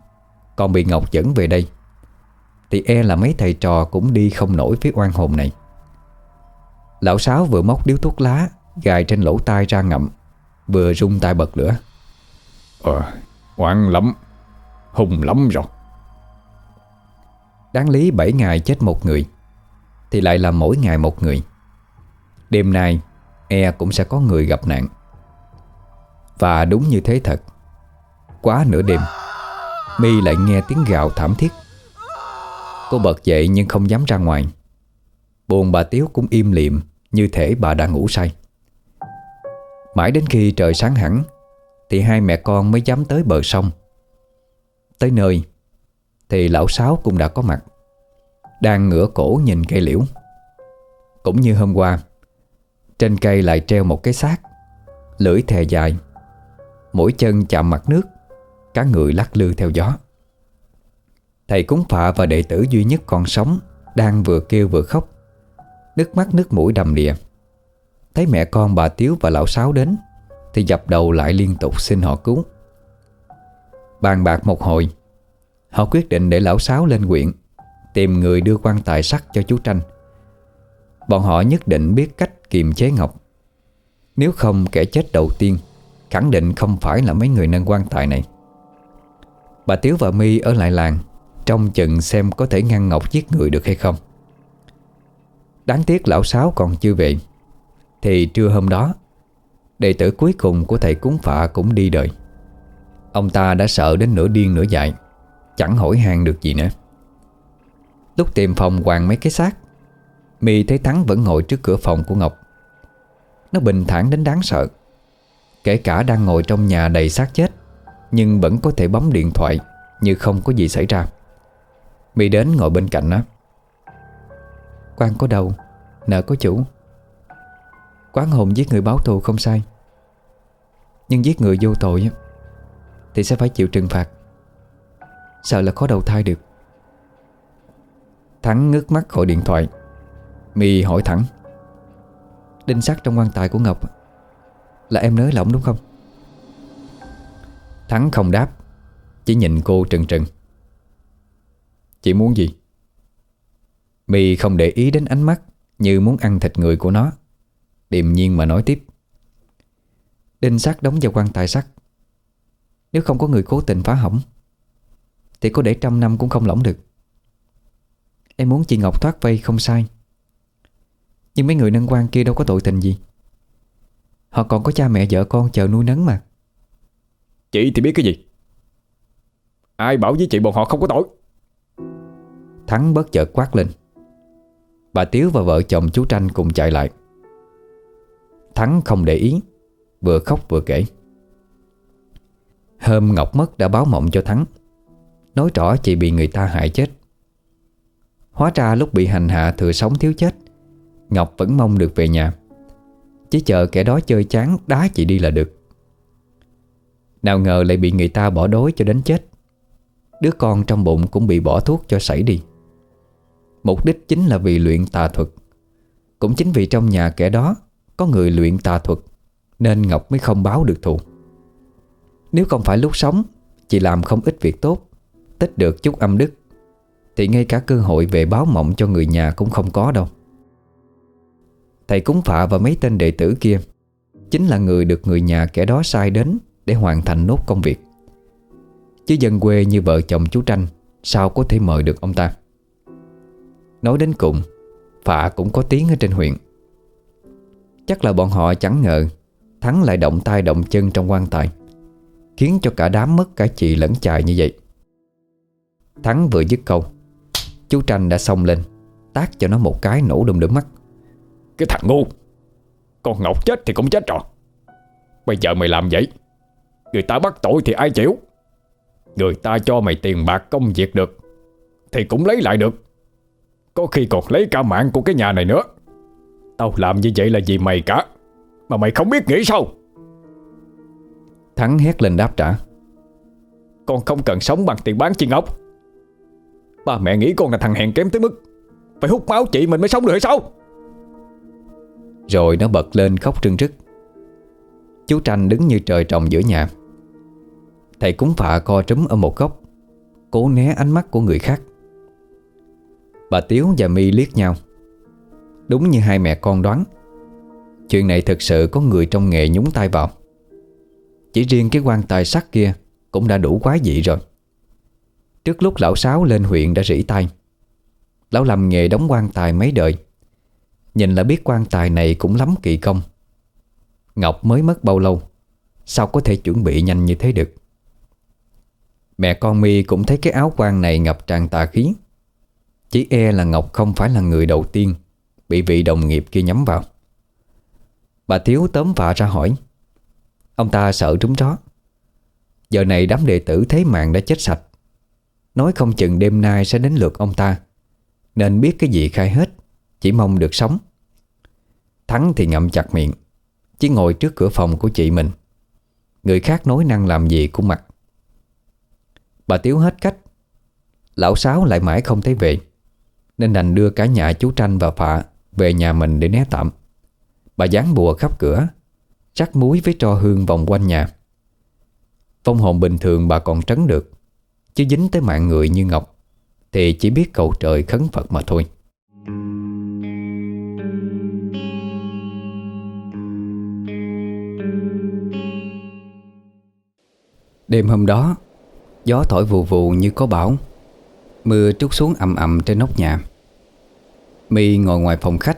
Còn bị Ngọc dẫn về đây. Thì e là mấy thầy trò cũng đi không nổi phía oan hồn này. Lão Sáu vừa móc điếu thuốc lá Gài trên lỗ tai ra ngậm Vừa rung tay bật lửa. Ờ, oan lắm Hùng lắm rồi. Đáng lý 7 ngày chết một người Thì lại là mỗi ngày một người. Đêm nay E cũng sẽ có người gặp nạn và đúng như thế thật. Quá nửa đêm, My lại nghe tiếng gào thảm thiết. Cô bật dậy nhưng không dám ra ngoài. Buồn bà Tiếu cũng im liệm Như thể bà đã ngủ say. Mãi đến khi trời sáng hẳn, Thì hai mẹ con mới dám tới bờ sông. Tới nơi, Thì lão Sáu cũng đã có mặt, Đang ngửa cổ nhìn cây liễu. Cũng như hôm qua, Trên cây lại treo một cái xác, Lưỡi thè dài. Mỗi chân chạm mặt nước Cá người lắc lư theo gió. Thầy cúng phạ và đệ tử duy nhất còn sống Đang vừa kêu vừa khóc, Nước mắt nước mũi đầm đìa. Thấy mẹ con bà Tiếu và lão Sáu đến, Thì dập đầu lại liên tục xin họ cứu. Bàn bạc một hồi, Họ quyết định để lão Sáu lên quyện Tìm người đưa quan tài sắt cho chú Tranh. Bọn họ nhất định biết cách kiềm chế Ngọc. Nếu không, kẻ chết đầu tiên Khẳng định không phải là mấy người nâng quan tài này. Bà Tiếu và My ở lại làng Trong chừng xem có thể ngăn Ngọc giết người được hay không. Đáng tiếc lão Sáu còn chưa về, Thì trưa hôm đó, Đệ tử cuối cùng của thầy cúng phạ cũng đi đời. Ông ta đã sợ đến nửa điên nửa dại, Chẳng hỏi hàng được gì nữa. Lúc tìm phòng hoàng mấy cái xác, Mi thấy Thắng vẫn ngồi trước cửa phòng của Ngọc. Nó bình thản đến đáng sợ. Kể cả đang ngồi trong nhà đầy xác chết, Nhưng vẫn có thể bấm điện thoại Như không có gì xảy ra. Mỹ đến ngồi bên cạnh nó. Quan có đầu Nợ có chủ. Quán hồn giết người báo thù không sai. Nhưng giết người vô tội Thì sẽ phải chịu trừng phạt. Sợ là khó đầu thai được. Thắng ngước mắt khỏi điện thoại. Mì hỏi thẳng. Đinh sắt trong quan tài của Ngọc là em nới lỏng đúng không? Thắng không đáp, Chỉ nhìn cô trừng trừng. Chị muốn gì? My không để ý đến ánh mắt Như muốn ăn thịt người của nó. Điềm nhiên mà nói tiếp. Đinh sắt đóng vào quan tài sắt. Nếu không có người cố tình phá hỏng, Thì có để trăm năm cũng không lỏng được. Em muốn chị Ngọc thoát vây không sai. Nhưng mấy người nâng quan kia đâu có tội tình gì. Họ còn có cha mẹ vợ con chờ nuôi nấng mà. Chị thì biết cái gì? Ai bảo với chị bọn họ không có tội? Thắng bất chợt quát lên. Bà Tiếu và vợ chồng chú Tranh cùng chạy lại. Thắng không để ý Vừa khóc vừa kể. Hôm Ngọc mất đã báo mộng cho Thắng Nói rõ chị bị người ta hại chết. Hóa ra lúc bị hành hạ thừa sống thiếu chết Ngọc vẫn mong được về nhà chỉ chờ kẻ đó chơi chán, đá chị đi là được. Nào ngờ lại bị người ta bỏ đói cho đến chết. Đứa con trong bụng cũng bị bỏ thuốc cho sảy đi. Mục đích chính là vì luyện tà thuật. Cũng chính vì trong nhà kẻ đó Có người luyện tà thuật, Nên Ngọc mới không báo được thù. Nếu không phải lúc sống, Chị làm không ít việc tốt, Tích được chút âm đức, Thì ngay cả cơ hội về báo mộng cho người nhà cũng không có đâu. Thầy cúng phạ và mấy tên đệ tử kia. Chính là người được người nhà kẻ đó sai đến Để hoàn thành nốt công việc. Chứ dân quê như vợ chồng chú Tranh, Sao có thể mời được ông ta? Nói đến cùng, Phạ cũng có tiếng ở trên huyện. Chắc là bọn họ chẳng ngờ, Thắng lại động tay động chân trong quan tài, Khiến cho cả đám mất cả chị lẫn chài như vậy. Thắng vừa dứt câu, Chú Tranh đã xông lên Tác cho nó một cái nổ đùng đũm mắt. Cái thằng ngu. Con Ngọc chết thì cũng chết rồi. Bây giờ mày làm vậy Người ta bắt tội thì ai chịu? Người ta cho mày tiền bạc công việc được Thì cũng lấy lại được. Có khi còn lấy cả mạng của cái nhà này nữa. Tao làm như vậy là vì mày cả Mà mày không biết nghĩ sao? Thắng hét lên đáp trả. Con không cần sống bằng tiền bán chiên ốc Ba mẹ nghĩ con là thằng hèn kém tới mức Phải hút máu chị mình mới sống được hay sao rồi nó bật lên khóc trưng rức Chú Tranh đứng như trời trồng giữa nhà. Thầy cúng phạ co trúm ở một góc, Cố né ánh mắt của người khác. Bà Tiếu và mi liếc nhau. Đúng như hai mẹ con đoán, Chuyện này thực sự có người trong nghề nhúng tay vào. Chỉ riêng cái quan tài sắt kia Cũng đã đủ quái dị rồi. Trước lúc lão Sáu lên huyện đã rỉ tay Lão làm nghề đóng quan tài mấy đời Nhìn là biết quan tài này cũng lắm kỳ công. Ngọc mới mất bao lâu? Sao có thể chuẩn bị nhanh như thế được? Mẹ con mi cũng thấy cái áo quan này ngập tràn tà khí. Chỉ e là Ngọc không phải là người đầu tiên Bị vị đồng nghiệp kia nhắm vào. Bà thiếu tóm vạ ra hỏi, Ông ta sợ trúng chó. Giờ này đám đệ tử thế mạng đã chết sạch. Nói không chừng đêm nay sẽ đến lượt ông ta. Nên biết cái gì khai hết, Chỉ mong được sống. Thắng thì ngậm chặt miệng, Chỉ ngồi trước cửa phòng của chị mình. Người khác nói năng làm gì cũng mặc. Bà Tiếu hết cách. Lão Sáu lại mãi không thấy về, Nên đành đưa cả nhà chú Tranh và Phạ Về nhà mình để né tạm. Bà dán bùa khắp cửa Chắc muối với tro hương vòng quanh nhà. Phong hồn bình thường bà còn trấn được, Chứ dính tới mạng người như Ngọc, Thì chỉ biết cầu trời khấn Phật mà thôi. Đêm hôm đó, Gió thổi vù vù như có bão. Mưa trút xuống ầm ầm trên nóc nhà. My ngồi ngoài phòng khách,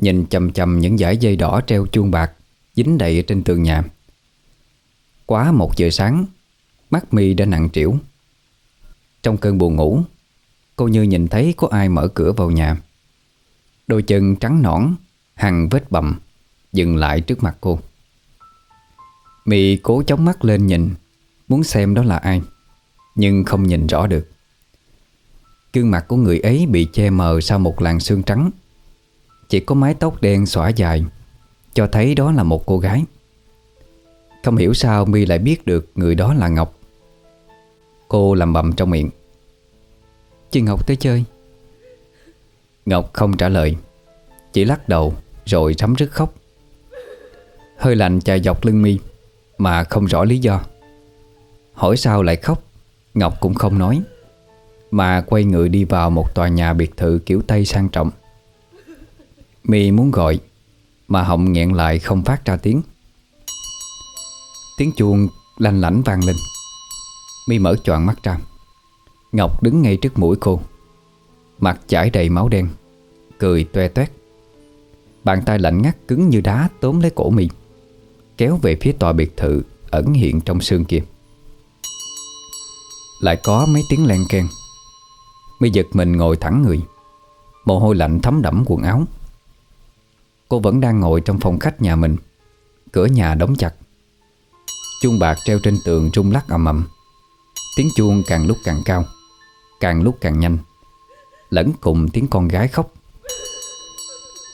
Nhìn chầm chầm những dải dây đỏ treo chuông bạc Dính đầy trên tường nhà. Quá một giờ sáng, Mắt My đã nặng trĩu. Trong cơn buồn ngủ, Cô như nhìn thấy có ai mở cửa vào nhà. Đôi chân trắng nõn, Hằng vết bầm, Dừng lại trước mặt cô. My cố chống mắt lên nhìn. Muốn xem đó là ai, Nhưng không nhìn rõ được. Gương mặt của người ấy bị che mờ sau một làn sương trắng. Chỉ có mái tóc đen xõa dài, Cho thấy đó là một cô gái. Không hiểu sao mi lại biết được người đó là Ngọc. Cô làm bầm trong miệng. Chị Ngọc tới chơi. Ngọc không trả lời, Chỉ lắc đầu rồi rắm rứt khóc. Hơi lạnh chạy dọc lưng mi Mà không rõ lý do. Hỏi sao lại khóc? Ngọc cũng không nói. Mà quay người đi vào một tòa nhà biệt thự kiểu Tây sang trọng. Mi muốn gọi, Mà Hồng nghẹn lại không phát ra tiếng. Tiếng chuông lanh lảnh vang lên. Mi mở choàng mắt ra. Ngọc đứng ngay trước mũi cô. Mặt chảy đầy máu đen, Cười toe toét. Bàn tay lạnh ngắt cứng như đá tóm lấy cổ mi, Kéo về phía tòa biệt thự Ẩn hiện trong sương kia lại có mấy tiếng len keng. My giật mình ngồi thẳng người. Mồ hôi lạnh thấm đẫm quần áo. Cô vẫn đang ngồi trong phòng khách nhà mình. Cửa nhà đóng chặt. Chuông bạc treo trên tường rung lắc ầm ầm. Tiếng chuông càng lúc càng cao, Càng lúc càng nhanh. Lẫn cùng tiếng con gái khóc.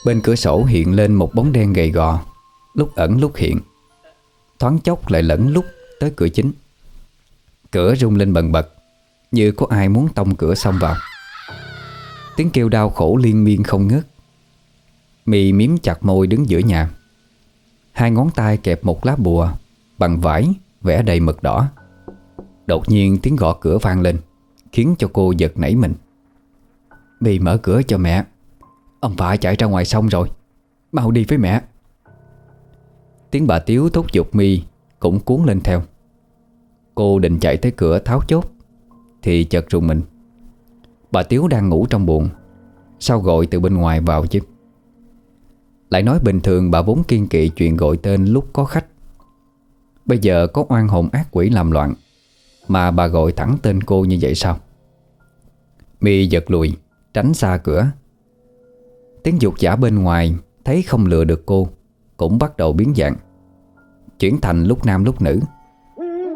Bên cửa sổ hiện lên một bóng đen gầy gò. Lúc ẩn lúc hiện. Thoáng chốc lại lẫn lúc tới cửa chính. Cửa rung lên bần bật, Như có ai muốn tông cửa xông vào. Tiếng kêu đau khổ liên miên không ngớt. Mì miếm chặt môi đứng giữa nhà. Hai ngón tay kẹp một lá bùa Bằng vải vẽ đầy mực đỏ. Đột nhiên tiếng gõ cửa vang lên, Khiến cho cô giật nảy mình. Mì mở cửa cho mẹ. Ông phải chạy ra ngoài sông rồi. Mau đi với mẹ. Tiếng bà Tiếu thúc giục mi Cũng cuốn lên theo. Cô định chạy tới cửa tháo chốt, Thì chợt rùng mình. Bà Tiếu đang ngủ trong buồn Sao gọi từ bên ngoài vào chứ? Lại nói bình thường bà vốn kiên kỵ chuyện gọi tên lúc có khách. Bây giờ có oan hồn ác quỷ làm loạn, Mà bà gọi thẳng tên cô như vậy sao? Mi giật lùi, Tránh xa cửa. Tiếng dục giả bên ngoài, Thấy không lừa được cô, Cũng bắt đầu biến dạng, Chuyển thành lúc nam lúc nữ.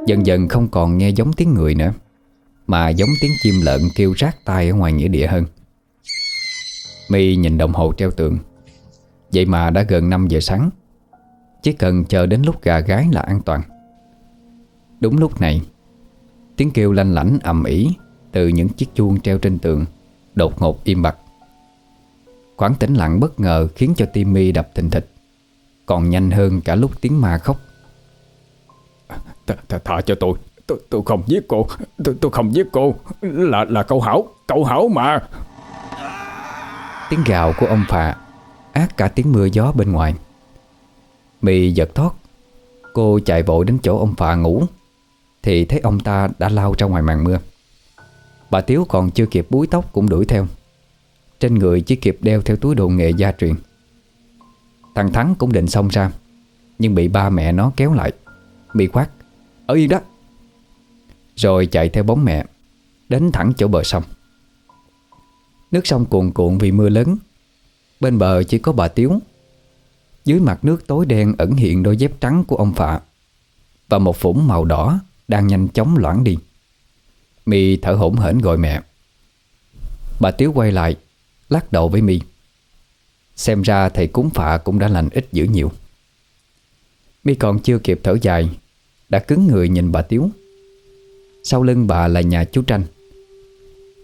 Dần dần không còn nghe giống tiếng người nữa, Mà giống tiếng chim lợn kêu rát tai ở ngoài nghĩa địa hơn. My nhìn đồng hồ treo tường. Vậy mà đã gần 5 giờ sáng. Chỉ cần chờ đến lúc gà gái là an toàn. Đúng lúc này, Tiếng kêu lanh lảnh ầm ĩ Từ những chiếc chuông treo trên tường Đột ngột im bặt. Khoảng tĩnh lặng bất ngờ Khiến cho tim mi đập thình thịch, Còn nhanh hơn cả lúc tiếng ma khóc. Th Thả cho tôi. Tôi, tôi không giết cô. Tôi, tôi không giết cô. Là là cậu Hảo. Cậu Hảo mà. Tiếng gào của ông Phà Ác cả tiếng mưa gió bên ngoài. Mì giật thoát. Cô chạy vội đến chỗ ông Phà ngủ. Thì thấy ông ta đã lao ra ngoài màn mưa. Bà Tiếu còn chưa kịp búi tóc cũng đuổi theo. Trên người chỉ kịp đeo theo túi đồ nghề gia truyền. Thằng Thắng cũng định xông ra Nhưng bị ba mẹ nó kéo lại. Bị khoát ở yên đó. Rồi chạy theo bóng mẹ, Đến thẳng chỗ bờ sông. Nước sông cuồn cuộn vì mưa lớn. Bên bờ chỉ có bà Tiếu. Dưới mặt nước tối đen ẩn hiện đôi dép trắng của ông Phạ Và một phủng màu đỏ Đang nhanh chóng loãng đi. Mi thở hổn hển gọi mẹ. Bà Tiếu quay lại, Lắc đầu với mi. Xem ra thầy cúng phạ cũng đã lành ít dữ nhiều. Mi còn chưa kịp thở dài đã cứng người nhìn bà Tiếu. Sau lưng bà là nhà chú Tranh.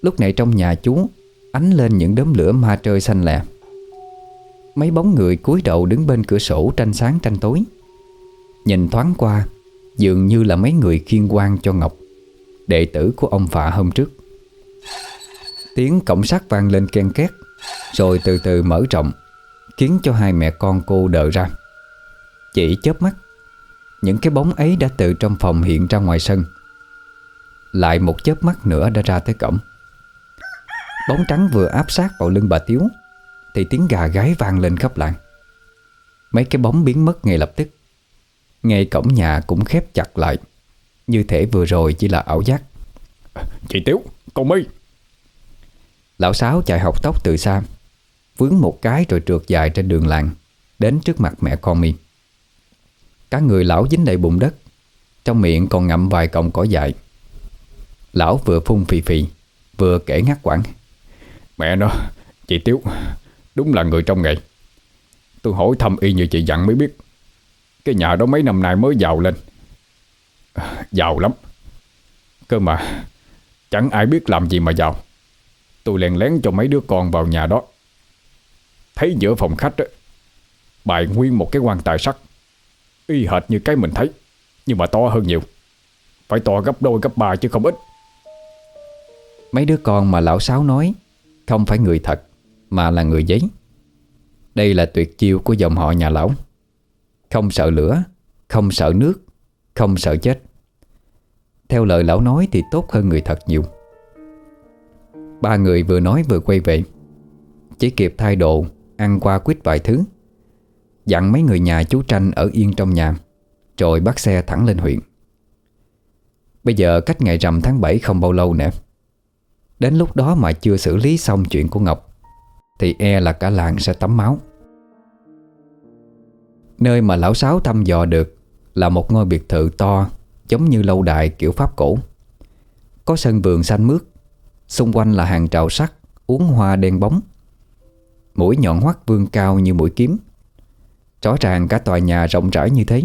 Lúc này trong nhà chú, Ánh lên những đốm lửa ma trơi xanh lè. Mấy bóng người cúi đầu đứng bên cửa sổ tranh sáng tranh tối. Nhìn thoáng qua, Dường như là mấy người khiên quan cho Ngọc, Đệ tử của ông Phạ hôm trước. Tiếng cổng sắt vang lên ken két, Rồi từ từ mở rộng, Khiến cho hai mẹ con cô đợi ra. Chỉ chớp mắt những cái bóng ấy đã từ trong phòng hiện ra ngoài sân. Lại một chớp mắt nữa đã ra tới cổng. Bóng trắng vừa áp sát vào lưng bà Tiếu Thì tiếng gà gái vang lên khắp làng. Mấy cái bóng biến mất ngay lập tức. Ngay cổng nhà cũng khép chặt lại. Như thể vừa rồi chỉ là ảo giác. Chị Tiếu, con My Lão Sáu chạy học tóc từ xa Vướng một cái rồi trượt dài trên đường làng Đến trước mặt mẹ con mi Cả người lão dính đầy bụng đất. Trong miệng còn ngậm vài cọng cỏ dại. Lão vừa phun phì phì Vừa kể ngắt quãng. Mẹ nó, chị Tiếu Đúng là người trong nghề. Tôi hỏi thăm y như chị dặn mới biết. Cái nhà đó mấy năm nay mới giàu lên. Giàu lắm. Cơ mà Chẳng ai biết làm gì mà giàu. Tôi lén lén cho mấy đứa con vào nhà đó. Thấy giữa phòng khách Bài nguyên một cái quan tài sắt Y hệt như cái mình thấy, Nhưng mà to hơn nhiều. Phải to gấp đôi, gấp ba chứ không ít. Mấy đứa con mà lão Sáu nói, Không phải người thật, Mà là người giấy. Đây là tuyệt chiêu của dòng họ nhà lão. Không sợ lửa, Không sợ nước, Không sợ chết. Theo lời lão nói thì tốt hơn người thật nhiều. Ba người vừa nói vừa quay về. Chỉ kịp thay đồ, Ăn qua quýt vài thứ Dặn mấy người nhà chú Tranh ở yên trong nhà, Rồi bắt xe thẳng lên huyện. Bây giờ cách ngày rằm tháng 7 không bao lâu nữa Đến lúc đó mà chưa xử lý xong chuyện của Ngọc, Thì e là cả làng sẽ tắm máu. Nơi mà lão Sáu thăm dò được Là một ngôi biệt thự to, Giống như lâu đài kiểu Pháp cổ Có sân vườn xanh mướt, Xung quanh là hàng trào sắt, Uống hoa đen bóng. Mũi nhọn hoắt vương cao như mũi kiếm. Rõ ràng cả tòa nhà rộng rãi như thế,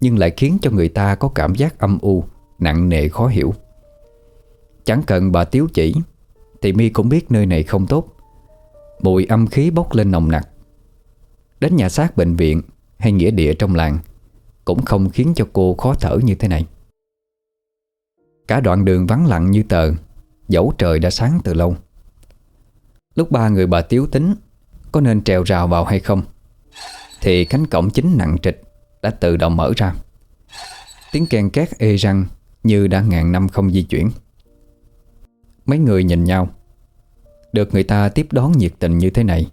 Nhưng lại khiến cho người ta có cảm giác âm u, Nặng nề khó hiểu. Chẳng cần bà tiếu chỉ, Thì mi cũng biết nơi này không tốt. Mùi âm khí bốc lên nồng nặc. Đến nhà xác bệnh viện Hay nghĩa địa trong làng Cũng không khiến cho cô khó thở như thế này. Cả đoạn đường vắng lặng như tờ, Dẫu trời đã sáng từ lâu. Lúc ba người bà Tiếu tính, Có nên trèo rào vào hay không? Thì cánh cổng chính nặng trịch Đã tự động mở ra. Tiếng ken két ê răng Như đã ngàn năm không di chuyển. Mấy người nhìn nhau. Được người ta tiếp đón nhiệt tình như thế này,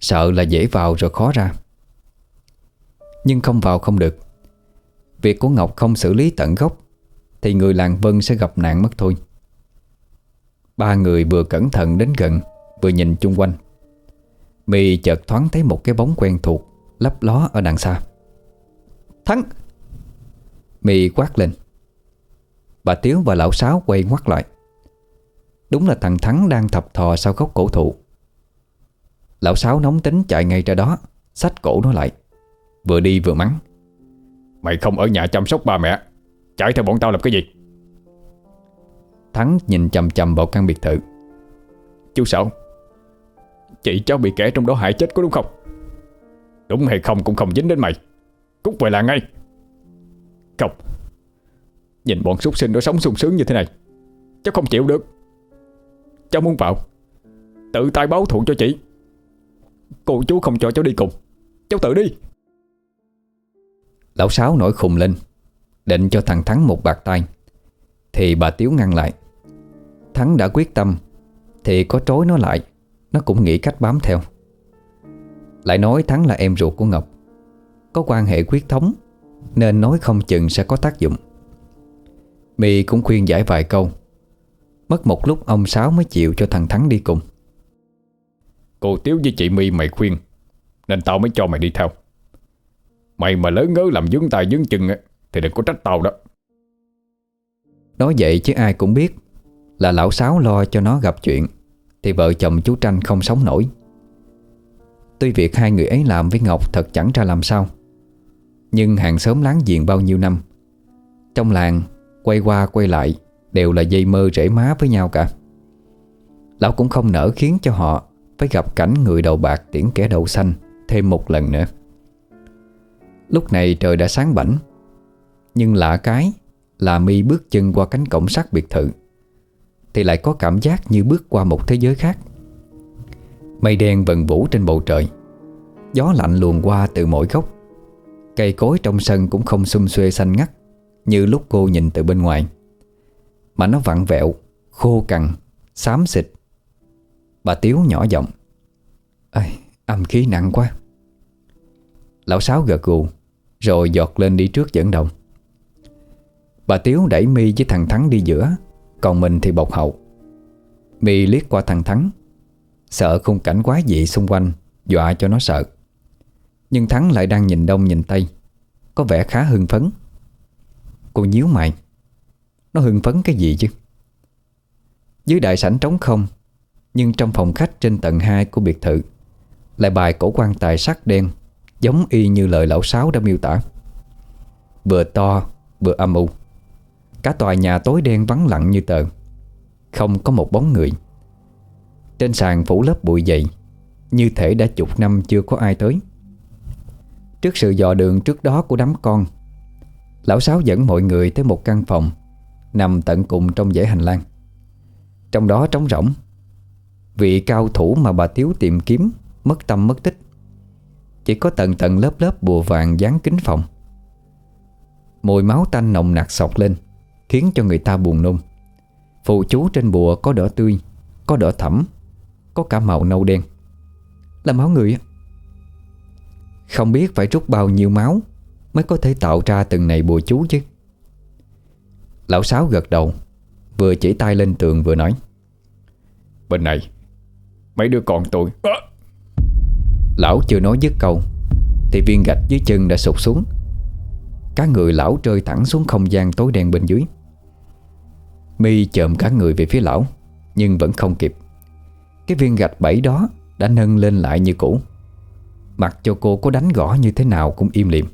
Sợ là dễ vào rồi khó ra. Nhưng không vào không được. Việc của Ngọc không xử lý tận gốc, Thì người làng Vân sẽ gặp nạn mất thôi. Ba người vừa cẩn thận đến gần, Vừa nhìn chung quanh. Mì chợt thoáng thấy một cái bóng quen thuộc. Lấp ló ở đằng xa Thắng! Mì quát lên. Bà Tiếu và lão Sáu quay ngoắt lại. Đúng là thằng Thắng đang thập thò sau gốc cổ thụ. Lão Sáu nóng tính chạy ngay ra đó Xách cổ nó lại. Vừa đi vừa mắng. Mày không ở nhà chăm sóc ba mẹ Chạy theo bọn tao làm cái gì? Thắng nhìn chầm chầm vào căn biệt thự. Chú Sáu Chị cháu bị kẻ trong đó hại chết có đúng không Đúng hay không cũng không dính đến mày. Cút về là ngay. Không. Nhìn bọn súc sinh nó sống sung sướng như thế này Cháu không chịu được. Cháu muốn vào. Tự tay báo thù cho chị. Cô chú không cho cháu đi cùng. Cháu tự đi. Lão Sáu nổi khùng lên, Định cho thằng Thắng một bạc tay. Thì bà Tiếu ngăn lại. Thắng đã quyết tâm, Thì có trối nó lại, Nó cũng nghĩ cách bám theo. Lại nói Thắng là em ruột của Ngọc. Có quan hệ quyết thống Nên nói không chừng sẽ có tác dụng. Mì cũng khuyên giải vài câu. Mất một lúc ông Sáu mới chịu cho thằng Thắng đi cùng. Cô Tiếu với chị My mày khuyên Nên tao mới cho mày đi theo. Mày mà lớn ngớ làm dướng tay dướng chân Thì đừng có trách tao đó. Nói vậy chứ ai cũng biết Là lão Sáu lo cho nó gặp chuyện Thì vợ chồng chú Tranh không sống nổi Tuy việc hai người ấy làm với Ngọc thật chẳng ra làm sao, Nhưng hàng xóm láng giềng bao nhiêu năm, Trong làng Quay qua quay lại Đều là dây mơ rễ má với nhau cả. Lão cũng không nỡ khiến cho họ Phải gặp cảnh người đầu bạc tiễn kẻ đầu xanh Thêm một lần nữa. Lúc này trời đã sáng bảnh, Nhưng lạ cái Là mi bước chân qua cánh cổng sắt biệt thự Thì lại có cảm giác như bước qua một thế giới khác. Mây đen vần vũ trên bầu trời. Gió lạnh luồn qua từ mỗi góc. Cây cối trong sân cũng không xum xuê xanh ngắt Như lúc cô nhìn từ bên ngoài. Mà nó vặn vẹo Khô cằn Xám xịt. Bà Tiếu nhỏ giọng Ây, âm khí nặng quá. Lão Sáu gật gù Rồi giọt lên đi trước dẫn đầu. Bà Tiếu đẩy mi với thằng Thắng đi giữa Còn mình thì bọc hậu. Mi liếc qua thằng Thắng Sợ khung cảnh quá dị xung quanh, Dọa cho nó sợ. Nhưng Thắng lại đang nhìn đông nhìn tây, Có vẻ khá hưng phấn. Cô nhíu mày. Nó hưng phấn cái gì chứ? Dưới đại sảnh trống không, Nhưng trong phòng khách trên tầng 2 của biệt thự, Lại bài cổ quan tài sắt đen, Giống y như lời lão Sáu đã miêu tả. Vừa to, vừa âm u. Cả tòa nhà tối đen vắng lặng như tờ. Không có một bóng người. Trên sàn phủ lớp bụi dày Như thể đã chục năm chưa có ai tới. Trước sự dò đường trước đó của đám con, Lão Sáu dẫn mọi người tới một căn phòng Nằm tận cùng trong dãy hành lang. Trong đó trống rỗng, Vị cao thủ mà bà Tiếu tìm kiếm Mất tâm mất tích. Chỉ có tầng tầng lớp lớp bùa vàng dán kính phòng. Mùi máu tanh nồng nặc sọc lên, Khiến cho người ta buồn nôn. Phụ chú trên bùa có đỏ tươi, Có đỏ thẫm. Có cả màu nâu đen. Là máu người á. Không biết phải rút bao nhiêu máu Mới có thể tạo ra từng này bùa chú chứ. Lão Sáu gật đầu Vừa chỉ tay lên tường vừa nói. Bên này Mấy đứa con tôi. À! Lão chưa nói dứt câu Thì viên gạch dưới chân đã sụt xuống. Cả người lão rơi thẳng xuống không gian tối đen bên dưới. Mi chợm cả người về phía lão Nhưng vẫn không kịp cái viên gạch bẫy đó Đã nâng lên lại như cũ. Mặc cho cô có đánh gõ như thế nào cũng im lìm.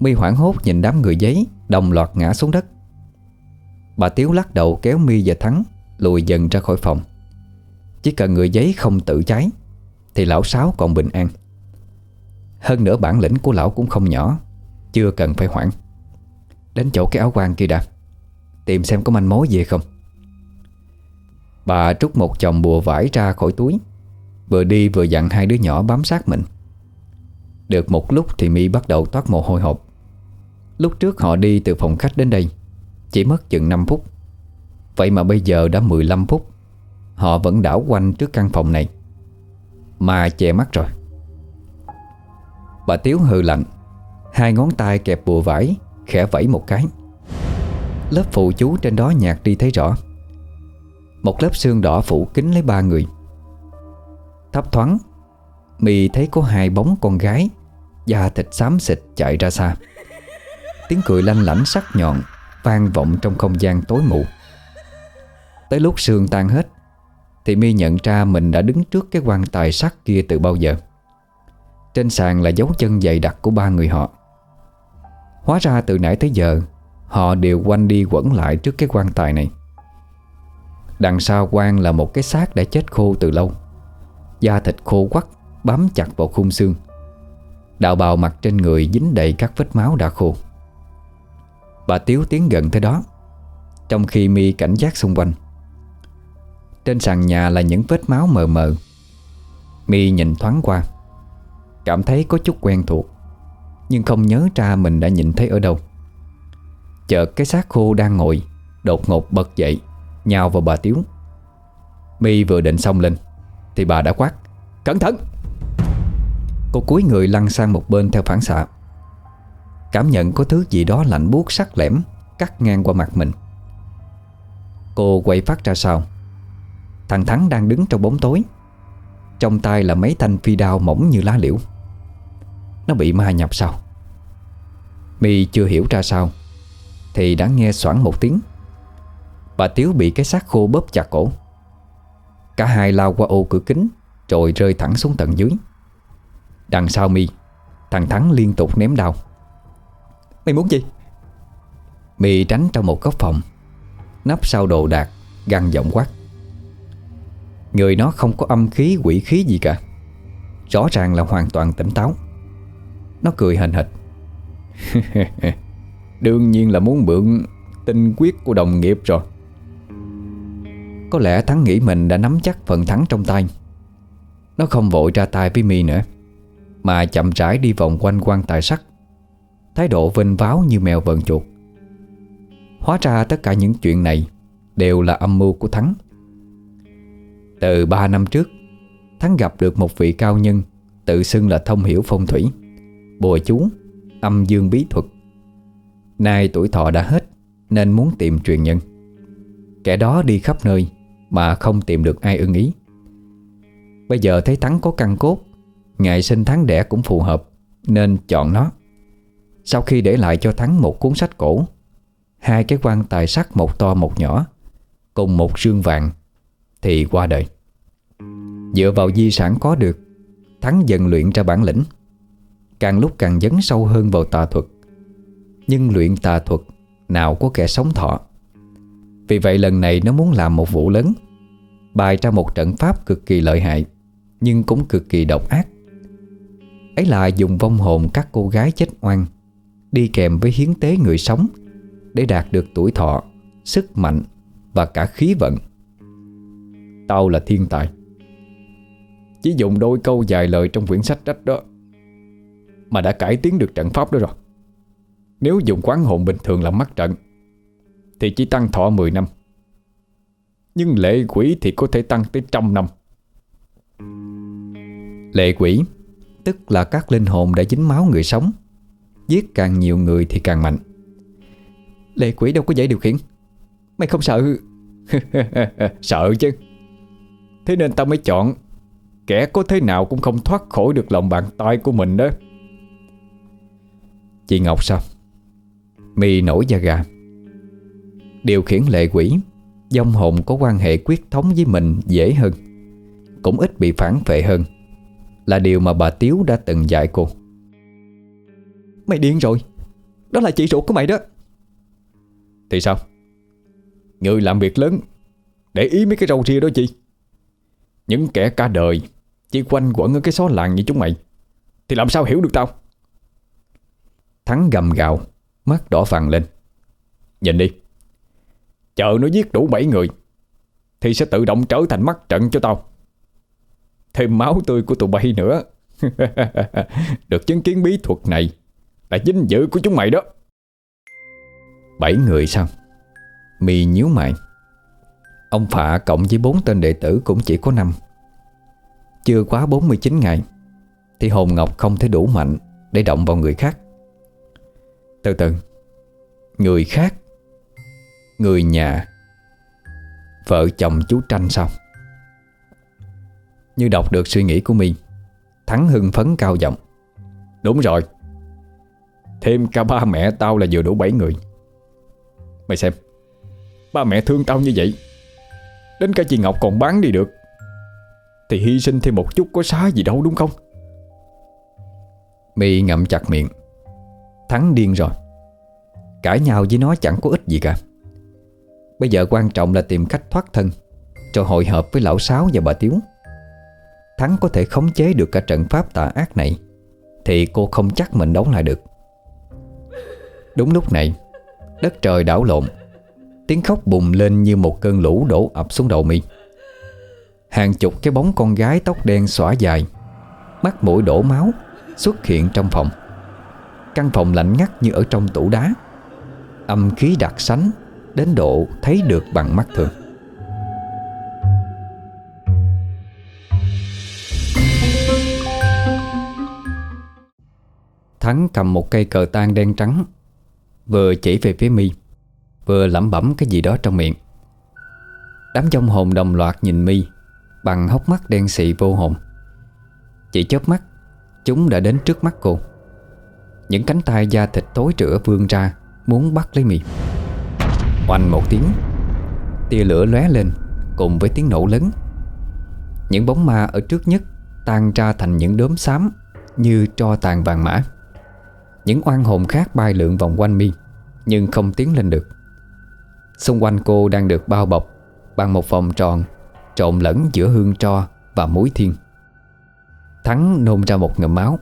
Mi hoảng hốt nhìn đám người giấy Đồng loạt ngã xuống đất. Bà Tiếu lắc đầu kéo Mi và Thắng Lùi dần ra khỏi phòng. Chỉ cần người giấy không tự cháy, Thì lão Sáu còn bình an. Hơn nữa bản lĩnh của lão cũng không nhỏ, Chưa cần phải hoảng. Đến chỗ cái áo quan kia đã. Tìm xem có manh mối gì không. Bà trút một chồng bùa vải ra khỏi túi. Vừa đi vừa dặn hai đứa nhỏ bám sát mình. Được một lúc thì mi bắt đầu toát mồ hôi hột. Lúc trước họ đi từ phòng khách đến đây, Chỉ mất chừng 5 phút. Vậy mà bây giờ đã 15 phút. Họ vẫn đảo quanh trước căn phòng này. Mà che mắt rồi. Bà Tiếu hừ lạnh, Hai ngón tay kẹp bùa vải, Khẽ vẫy một cái. Lớp phụ chú trên đó nhạt đi thấy rõ. Một lớp xương đỏ phủ kín lấy ba người. Thấp thoáng Mì thấy có hai bóng con gái, Da thịt xám xịt chạy ra xa. Tiếng cười lanh lảnh sắc nhọn Vang vọng trong không gian tối mù. Tới lúc sương tan hết, Thì mi nhận ra mình đã đứng trước cái quan tài sắt kia từ bao giờ. Trên sàn là dấu chân dày đặc của ba người họ. Hóa ra từ nãy tới giờ, Họ đều quanh đi quẩn lại trước cái quan tài này. Đằng sau quan là một cái xác đã chết khô từ lâu. Da thịt khô quắt Bám chặt vào khung xương. Đạo bào mặt trên người dính đầy các vết máu đã khô. Bà Tiếu tiến gần tới đó, Trong khi mi cảnh giác xung quanh. Trên sàn nhà là những vết máu mờ mờ. Mi nhìn thoáng qua, Cảm thấy có chút quen thuộc, Nhưng không nhớ ra mình đã nhìn thấy ở đâu. Chợt cái xác khô đang ngồi, Đột ngột bật dậy. Nhào vào bà Tiếu. Mi vừa định xong lên, Thì bà đã quát, Cẩn thận! Cô cúi người lăn sang một bên theo phản xạ. Cảm nhận có thứ gì đó lạnh buốt, sắc lẻm, Cắt ngang qua mặt mình. Cô quay phát ra sau. Thằng Thắng đang đứng trong bóng tối. Trong tay là mấy thanh phi đao mỏng như lá liễu. Nó bị ma nhập sao My chưa hiểu ra sao, Thì đã nghe xoảng một tiếng. Bà Tiếu bị cái xác khô bóp chặt cổ. Cả hai lao qua ô cửa kính Rồi rơi thẳng xuống tận dưới. Đằng sau mi Thằng Thắng liên tục ném đau. Mày muốn gì? Mì tránh trong một góc phòng Nắp sau đồ đạc Găng giọng quát. Người nó không có âm khí quỷ khí gì cả. Rõ ràng là hoàn toàn tỉnh táo. Nó cười hình hịch *laughs* Đương nhiên là muốn mượn Tinh quyết của đồng nghiệp rồi có lẽ Thắng nghĩ mình đã nắm chắc phần thắng trong tay. Nó không vội ra tay với mi nữa, Mà chậm rãi đi vòng quanh quan tài sắt Thái độ vinh váo như mèo vờn chuột. Hóa ra tất cả những chuyện này Đều là âm mưu của Thắng. Từ 3 năm trước, Thắng gặp được một vị cao nhân Tự xưng là thông hiểu phong thủy, Bùa chú Âm dương bí thuật. Nay tuổi thọ đã hết, Nên muốn tìm truyền nhân. Kẻ đó đi khắp nơi mà không tìm được ai ưng ý. Bây giờ thấy Thắng có căn cốt, Ngày sinh tháng đẻ cũng phù hợp, Nên chọn nó. Sau khi để lại cho Thắng một cuốn sách cổ, Hai cái quan tài sắt một to một nhỏ, Cùng một xương vàng, Thì qua đời. Dựa vào di sản có được, Thắng dần luyện ra bản lĩnh. Càng lúc càng dấn sâu hơn vào tà thuật. Nhưng luyện tà thuật Nào có kẻ sống thọ? Vì vậy lần này nó muốn làm một vụ lớn Bài ra một trận pháp cực kỳ lợi hại, Nhưng cũng cực kỳ độc ác. Ấy là dùng vong hồn các cô gái chết oan, Đi kèm với hiến tế người sống Để đạt được tuổi thọ, Sức mạnh Và cả khí vận. Tao là thiên tài. Chỉ dùng đôi câu dài lời trong quyển sách rách đó Mà đã cải tiến được trận pháp đó rồi. Nếu dùng quán hồn bình thường làm mắt trận thì chỉ tăng thọ 10 năm. Nhưng lệ quỷ thì có thể tăng tới trăm năm. Lệ quỷ, Tức là các linh hồn đã dính máu người sống, Giết càng nhiều người thì càng mạnh. Lệ quỷ đâu có dễ điều khiển. Mày không sợ? *laughs* Sợ chứ. Thế nên tao mới chọn, Kẻ có thế nào cũng không thoát khỏi được lòng bàn tay của mình đó. Chị Ngọc sao? Mì nổi da gà. Điều khiển lệ quỷ. Dông hồn có quan hệ quyết thống với mình dễ hơn Cũng ít bị phản phệ hơn. Là điều mà bà Tiếu đã từng dạy cô. Mày điên rồi. Đó là chị ruột của mày đó. Thì sao? Người làm việc lớn Để ý mấy cái râu ria đó chi. Những kẻ cả đời Chỉ quanh quẩn ở cái xó làng như chúng mày Thì làm sao hiểu được tao? Thắng gầm gạo Mắt đỏ vàng lên. Nhìn đi Chờ nó giết đủ 7 người, Thì sẽ tự động trở thành mắt trận cho tao. Thêm máu tươi của tụi bay nữa. *laughs* Được chứng kiến bí thuật này Là vinh dự của chúng mày đó. Bảy người sao? Mì nhíu mày. Ông Phạ cộng với bốn tên đệ tử cũng chỉ có năm. Chưa quá 49 ngày, Thì hồn ngọc không thể đủ mạnh Để động vào người khác. Từ từ, Người khác Người nhà, Vợ chồng chú Tranh sao? Như đọc được suy nghĩ của mi Thắng hưng phấn cao giọng. Đúng rồi, Thêm cả ba mẹ tao là vừa đủ bảy người. Mày xem, Ba mẹ thương tao như vậy, Đến cả chị Ngọc còn bán đi được, Thì hy sinh thêm một chút có xá gì đâu đúng không? Mi ngậm chặt miệng. Thắng điên rồi. Cãi nhau với nó chẳng có ích gì cả. Bây giờ quan trọng là tìm cách thoát thân cho hội hợp với lão Sáu và bà Tiếu. Thắng có thể khống chế được cả trận pháp tà ác này, Thì cô không chắc mình đấu lại được. Đúng lúc này, Đất trời đảo lộn, Tiếng khóc bùng lên như một cơn lũ đổ ập xuống đầu mi. Hàng chục cái bóng con gái tóc đen xõa dài, Mắt mũi đổ máu Xuất hiện trong phòng. Căn phòng lạnh ngắt như ở trong tủ đá, Âm khí đặc sánh. Đến độ thấy được bằng mắt thường. Thắng cầm một cây cờ tan đen trắng, Vừa chỉ về phía mi, Vừa lẩm bẩm cái gì đó trong miệng. Đám trong hồn đồng loạt nhìn mi Bằng hốc mắt đen xị vô hồn. Chỉ chớp mắt, Chúng đã đến trước mắt cô. Những cánh tay da thịt tối rữa vươn ra, Muốn bắt lấy mi. Oanh một tiếng, Tia lửa lóe lên Cùng với tiếng nổ lớn. Những bóng ma ở trước nhất Tan ra thành những đốm xám Như tro tàn vàng mã. Những oan hồn khác bay lượn vòng quanh mi, Nhưng không tiến lên được. Xung quanh cô đang được bao bọc Bằng một vòng tròn Trộn lẫn giữa hương tro và muối thiên. Thắng nôn ra một ngụm máu.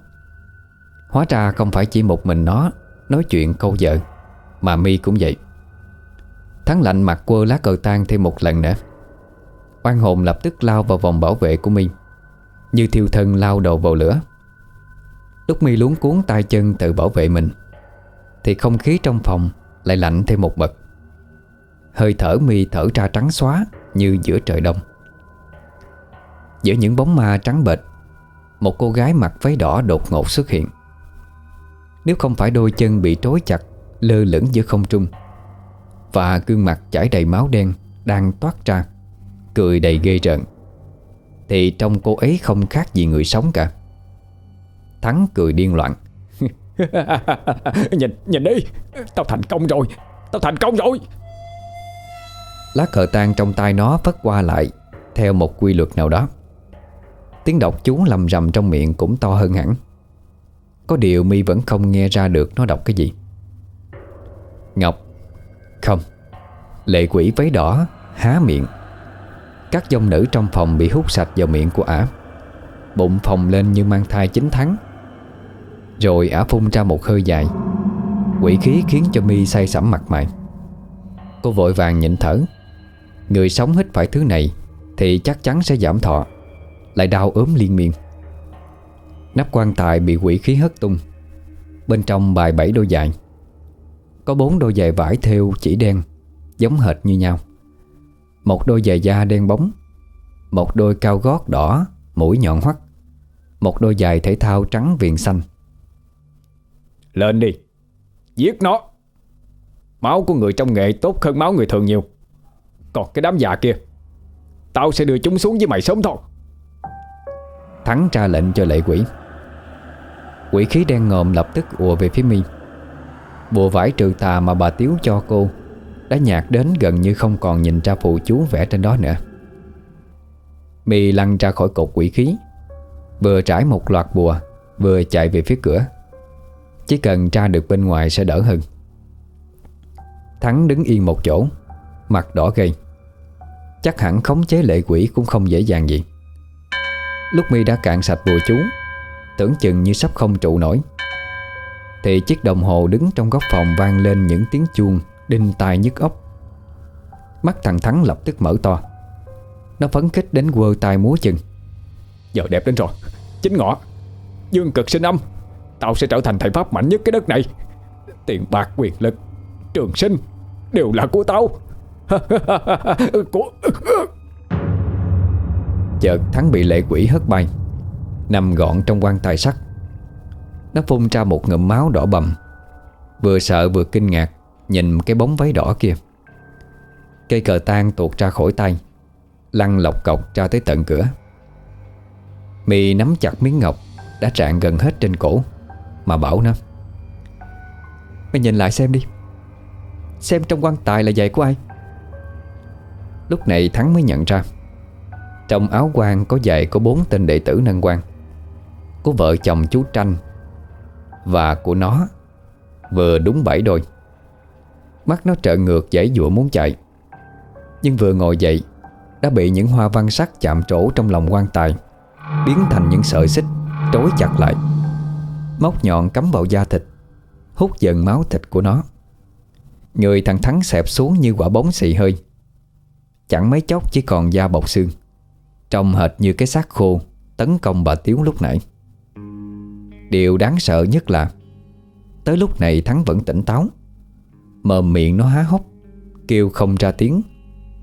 Hóa ra không phải chỉ một mình nó Nói chuyện câu vợ Mà mi cũng vậy. Thắng lạnh mặt quơ lá cờ tan thêm một lần nữa. Oan hồn lập tức lao vào vòng bảo vệ của mi Như thiêu thân lao đầu vào lửa. Lúc mi luống cuốn tay chân tự bảo vệ mình, Thì không khí trong phòng lại lạnh thêm một bậc. Hơi thở mi thở ra trắng xóa Như giữa trời đông. Giữa những bóng ma trắng bệch, Một cô gái mặc váy đỏ đột ngột xuất hiện. Nếu không phải đôi chân bị trói chặt, Lơ lửng giữa không trung và gương mặt chảy đầy máu đen Đang toát ra Cười đầy ghê rợn. Thì trong cô ấy không khác gì người sống cả. Thắng cười điên loạn. *laughs* Nhìn nhìn đi Tao thành công rồi Tao thành công rồi. Lá cờ tan trong tay nó phất qua lại Theo một quy luật nào đó. Tiếng đọc chú lầm rầm trong miệng cũng to hơn hẳn. Có điều mi vẫn không nghe ra được nó đọc cái gì. Ngọc không, Lệ quỷ váy đỏ Há miệng. Các dòng nữ trong phòng bị hút sạch vào miệng của ả. Bụng phồng lên như mang thai 9 tháng. Rồi ả phun ra một hơi dài. Quỷ khí khiến cho mi say sẩm mặt mày. Cô vội vàng nhịn thở. Người sống hít phải thứ này Thì chắc chắn sẽ giảm thọ, Lại đau ốm liên miên. Nắp quan tài bị quỷ khí hất tung. Bên trong bài bảy đôi dài có bốn đôi giày vải thêu chỉ đen Giống hệt như nhau. Một đôi giày da đen bóng Một đôi cao gót đỏ Mũi nhọn hoắt Một đôi giày thể thao trắng viền xanh. Lên đi Giết nó. Máu của người trong nghệ tốt hơn máu người thường nhiều. Còn cái đám già kia Tao sẽ đưa chúng xuống với mày sớm thôi. Thắng ra lệnh cho lệ quỷ. Quỷ khí đen ngòm lập tức ùa về phía mi Bộ vải trừ tà mà bà Tiếu cho cô, Đã nhạt đến gần như không còn nhìn ra phụ chú vẽ trên đó nữa. Mi lăn ra khỏi cột quỷ khí, Vừa trải một loạt bùa, Vừa chạy về phía cửa. Chỉ cần ra được bên ngoài sẽ đỡ hơn. Thắng đứng yên một chỗ, Mặt đỏ gây Chắc hẳn khống chế lệ quỷ cũng không dễ dàng gì. Lúc mi đã cạn sạch bùa chú, Tưởng chừng như sắp không trụ nổi. Thì chiếc đồng hồ đứng trong góc phòng vang lên những tiếng chuông, Đinh tai nhức óc. Mắt thằng Thắng lập tức mở to. Nó phấn khích đến quơ tay múa chân Giờ đẹp đến rồi. Chính ngọ. Dương cực sinh âm. Tao sẽ trở thành thầy pháp mạnh nhất cái đất này. Tiền bạc, quyền lực, Trường sinh Đều là của tao. *laughs* Của Chợt Thắng bị lệ quỷ hất bay, Nằm gọn trong quan tài sắt. Nó phun ra một ngụm máu đỏ bầm. Vừa sợ vừa kinh ngạc, Nhìn cái bóng váy đỏ kia. Cây cờ tan tuột ra khỏi tay, Lăn lọc cọc ra tới tận cửa. Mì nắm chặt miếng ngọc Đã trạng gần hết trên cổ, Mà bảo nó, Mày nhìn lại xem đi. Xem trong quan tài là giày của ai? Lúc này Thắng mới nhận ra, Trong áo quan có giày của bốn tên đệ tử nâng quan, Của vợ chồng chú Tranh và của nó. Vừa đúng bảy đôi. Mắt nó trợn ngược dãy dụa muốn chạy. Nhưng vừa ngồi dậy, Đã bị những hoa văn sắc chạm trổ trong lòng quan tài, Biến thành những sợi xích Trối chặt lại. Móc nhọn cắm vào da thịt, Hút dần máu thịt của nó. Người thằng Thắng xẹp xuống như quả bóng xì hơi. Chẳng mấy chốc chỉ còn da bọc xương, Trông hệt như cái xác khô Tấn công bà Tiếu lúc nãy. Điều đáng sợ nhất là, Tới lúc này Thắng vẫn tỉnh táo. Mờ miệng nó há hốc, Kêu không ra tiếng,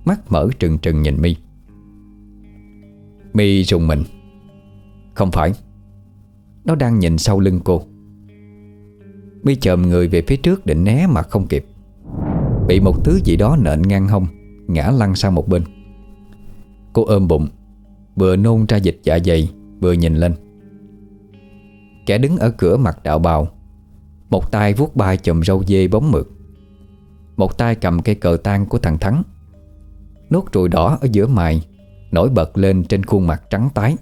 Mắt mở trừng trừng nhìn mi. Mi rùng mình, Không phải, Nó đang nhìn sau lưng cô. Mi chồm người về phía trước định né mà không kịp. Bị một thứ gì đó nện ngang hông, Ngã lăn sang một bên. Cô ôm bụng, Vừa nôn ra dịch dạ dày, Vừa nhìn lên. Kẻ đứng ở cửa mặt đạo bào. Một tay vuốt bay chùm râu dê bóng mượt. Một tay cầm cây cờ tang của thằng Thắng. Nốt ruồi đỏ ở giữa mày Nổi bật lên trên khuôn mặt trắng tái.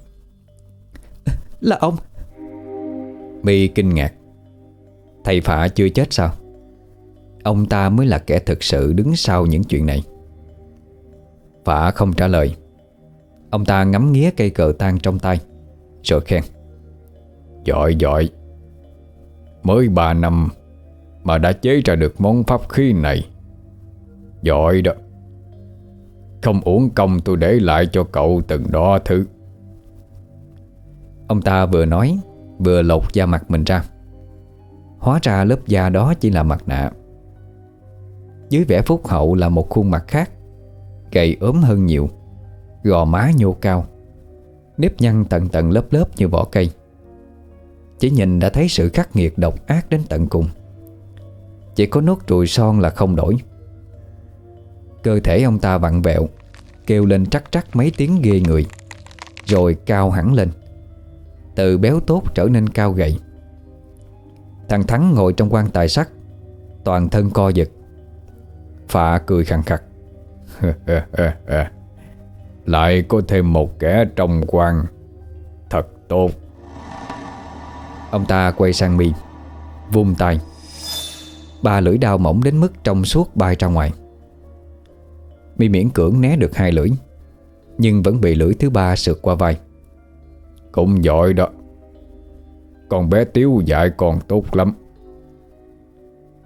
*laughs* Là ông. Mi kinh ngạc. Thầy Phạ chưa chết sao? Ông ta mới là kẻ thực sự đứng sau những chuyện này. Phạ không trả lời. Ông ta ngắm nghía cây cờ tan trong tay Rồi khen Giỏi giỏi. Mới 3 năm Mà đã chế ra được món pháp khí này. Giỏi đó. Không uổng công tôi để lại cho cậu từng đó thứ. Ông ta vừa nói, Vừa lột da mặt mình ra. Hóa ra lớp da đó chỉ là mặt nạ. Dưới vẻ phúc hậu là một khuôn mặt khác, Gầy ốm hơn nhiều, Gò má nhô cao, Nếp nhăn tầng tầng lớp lớp như vỏ cây. Chỉ nhìn đã thấy sự khắc nghiệt độc ác đến tận cùng. Chỉ có nốt ruồi son là không đổi. Cơ thể ông ta vặn vẹo, Kêu lên trắc trắc mấy tiếng ghê người, Rồi cao hẳn lên. Từ béo tốt trở nên cao gầy. Thằng Thắng ngồi trong quan tài sắt, Toàn thân co giật. Phạ cười khẳng khặt *laughs* Lại có thêm một kẻ trong quan. Thật tốt. Ông ta quay sang mi, Vung tay. Ba lưỡi đao mỏng đến mức trong suốt bay ra ngoài. Mi miễn cưỡng né được hai lưỡi, Nhưng vẫn bị lưỡi thứ ba sượt qua vai. Cũng giỏi đó. Con bé Tiếu dạy còn tốt lắm.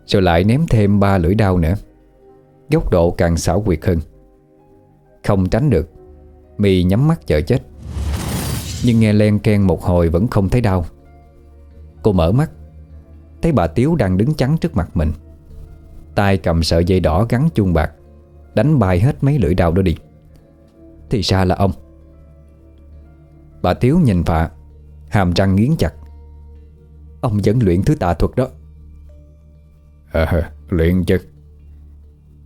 Rồi lại ném thêm ba lưỡi đao nữa. Góc độ càng xảo quyệt hơn. Không tránh được, Mi nhắm mắt chờ chết. Nhưng nghe len ken một hồi vẫn không thấy đau. Cô mở mắt. Thấy bà Tiếu đang đứng chắn trước mặt mình. Tay cầm sợi dây đỏ gắn chuông bạc, Đánh bay hết mấy lưỡi đao đó đi. Thì ra là ông. Bà Tiếu nhìn Phạ, Hàm răng nghiến chặt. Ông vẫn luyện thứ tà thuật đó. À luyện chứ.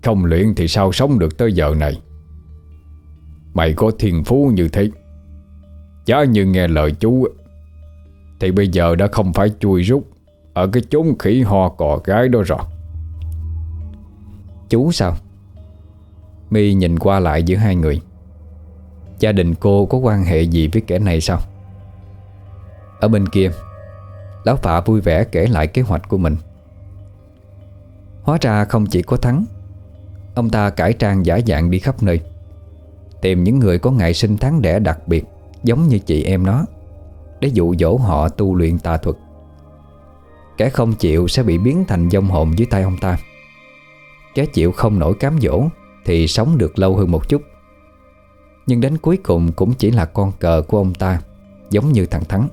Không luyện thì sao sống được tới giờ này? Mày có thiền phú như thế. Giá như nghe lời chú thì bây giờ đã không phải chui rút Ở cái chốn khỉ ho cò gái đó rồi. Chú sao? My nhìn qua lại giữa hai người. Gia đình cô có quan hệ gì với kẻ này sao? Ở bên kia, Lão Phạ vui vẻ kể lại kế hoạch của mình. Hóa ra không chỉ có Thắng, Ông ta cải trang giả dạng đi khắp nơi, Tìm những người có ngày sinh tháng đẻ đặc biệt Giống như chị em nó. Để dụ dỗ họ tu luyện tà thuật. Kẻ không chịu sẽ bị biến thành dông hồn dưới tay ông ta. Kẻ chịu không nổi cám dỗ Thì sống được lâu hơn một chút. Nhưng đến cuối cùng cũng chỉ là con cờ của ông ta, Giống như thằng Thắng.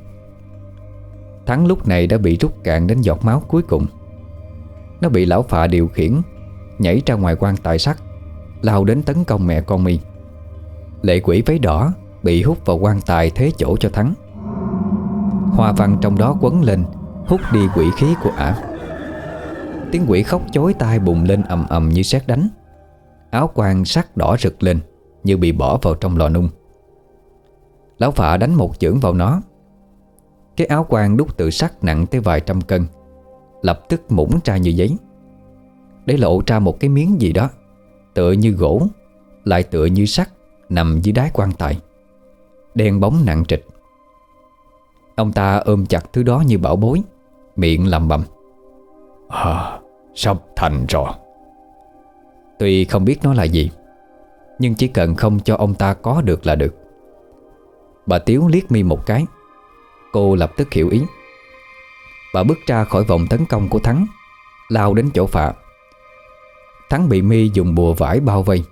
Thắng lúc này đã bị rút cạn đến giọt máu cuối cùng. Nó bị lão phạ điều khiển, Nhảy ra ngoài quan tài sắt Lao đến tấn công mẹ con mi Lệ quỷ váy đỏ Bị hút vào quan tài thế chỗ cho Thắng. Hoa văn trong đó quấn lên, Hút đi quỷ khí của ả. Tiếng quỷ khóc chối tai bùng lên ầm ầm như sét đánh. Áo quan sắc đỏ rực lên, Như bị bỏ vào trong lò nung. Lão phạ đánh một chưởng vào nó. Cái áo quan đúc tự sắt nặng tới vài trăm cân, Lập tức mũng ra như giấy. Để lộ ra một cái miếng gì đó, Tựa như gỗ, Lại tựa như sắt, Nằm dưới đáy quan tài. Đen bóng nặng trịch. Ông ta ôm chặt thứ đó như bảo bối Miệng lầm bầm. À Sắp thành rồi. Tuy không biết nó là gì Nhưng chỉ cần không cho ông ta có được là được. Bà Tiếu liếc mi một cái Cô lập tức hiểu ý. Bà bước ra khỏi vòng tấn công của Thắng Lao đến chỗ Phạ. Thắng bị mi dùng bùa vải bao vây.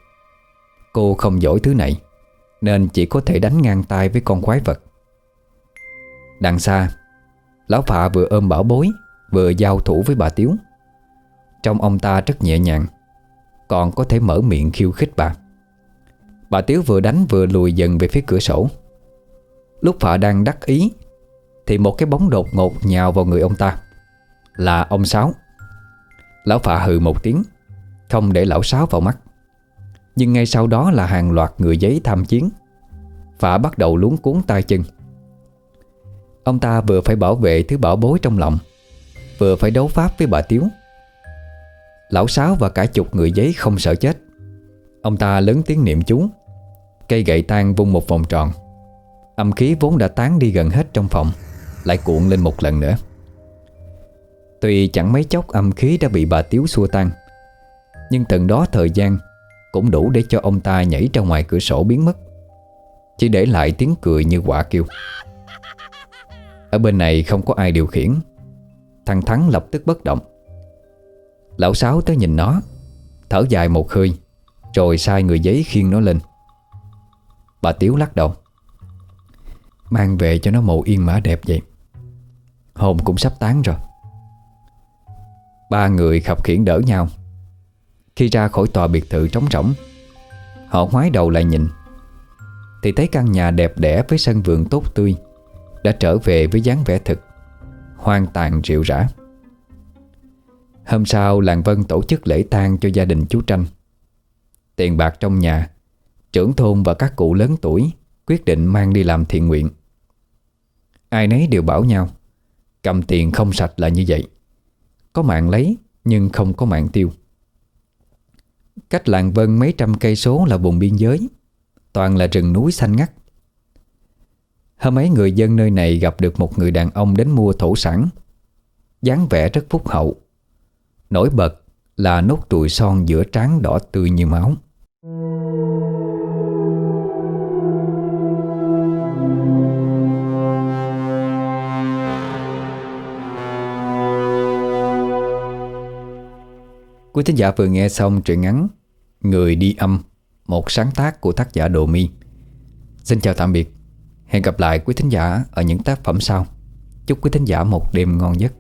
Cô không giỏi thứ này Nên chỉ có thể đánh ngang tay với con quái vật Đằng xa, Lão Phạ vừa ôm bảo bối, Vừa giao thủ với bà Tiếu. Trong ông ta rất nhẹ nhàng, Còn có thể mở miệng khiêu khích bà. Bà Tiếu vừa đánh vừa lùi dần về phía cửa sổ. Lúc Phạ đang đắc ý, Thì một cái bóng đột ngột nhào vào người ông ta. Là ông Sáu. Lão Phạ hừ một tiếng, Không để lão Sáu vào mắt. Nhưng ngay sau đó là hàng loạt người giấy tham chiến. Phạ bắt đầu luống cuốn tay chân. Ông ta vừa phải bảo vệ thứ bảo bối trong lòng, Vừa phải đấu pháp với bà Tiếu. Lão Sáu và cả chục người giấy không sợ chết. Ông ta lớn tiếng niệm chú, Cây gậy tan vung một vòng tròn. Âm khí vốn đã tán đi gần hết trong phòng, Lại cuộn lên một lần nữa. Tuy chẳng mấy chốc âm khí đã bị bà Tiếu xua tan, Nhưng từng đó thời gian Cũng đủ để cho ông ta nhảy ra ngoài cửa sổ biến mất, Chỉ để lại tiếng cười như quả kêu. Ở bên này không có ai điều khiển. Thằng Thắng lập tức bất động. Lão Sáu tới nhìn nó, Thở dài một hơi, Rồi sai người giấy khiêng nó lên. Bà Tiếu lắc đầu. Mang về cho nó mộ yên mã đẹp vậy. Hồn cũng sắp tán rồi. Ba người khập khiển đỡ nhau. Khi ra khỏi tòa biệt thự trống rỗng, Họ ngoái đầu lại nhìn. Thì thấy căn nhà đẹp đẽ với sân vườn tốt tươi. Đã trở về với dáng vẻ thực. Hoang tàn rượu rã. Hôm sau, làng Vân tổ chức lễ tang cho gia đình chú Tranh. Tiền bạc trong nhà, Trưởng thôn và các cụ lớn tuổi Quyết định mang đi làm thiện nguyện. Ai nấy đều bảo nhau, Cầm tiền không sạch là như vậy. Có mạng lấy, Nhưng không có mạng tiêu. Cách làng Vân mấy trăm cây số là vùng biên giới, Toàn là rừng núi xanh ngắt. Hôm ấy người dân nơi này gặp được một người đàn ông đến mua thổ sản dáng vẻ rất phúc hậu. Nổi bật là nốt ruồi son giữa trán đỏ tươi như máu. Quý thính giả vừa nghe xong truyện ngắn Người đi âm, Một sáng tác của tác giả Đồ Mi. Xin chào tạm biệt. Hẹn gặp lại quý thính giả ở những tác phẩm sau. Chúc quý thính giả một đêm ngon giấc.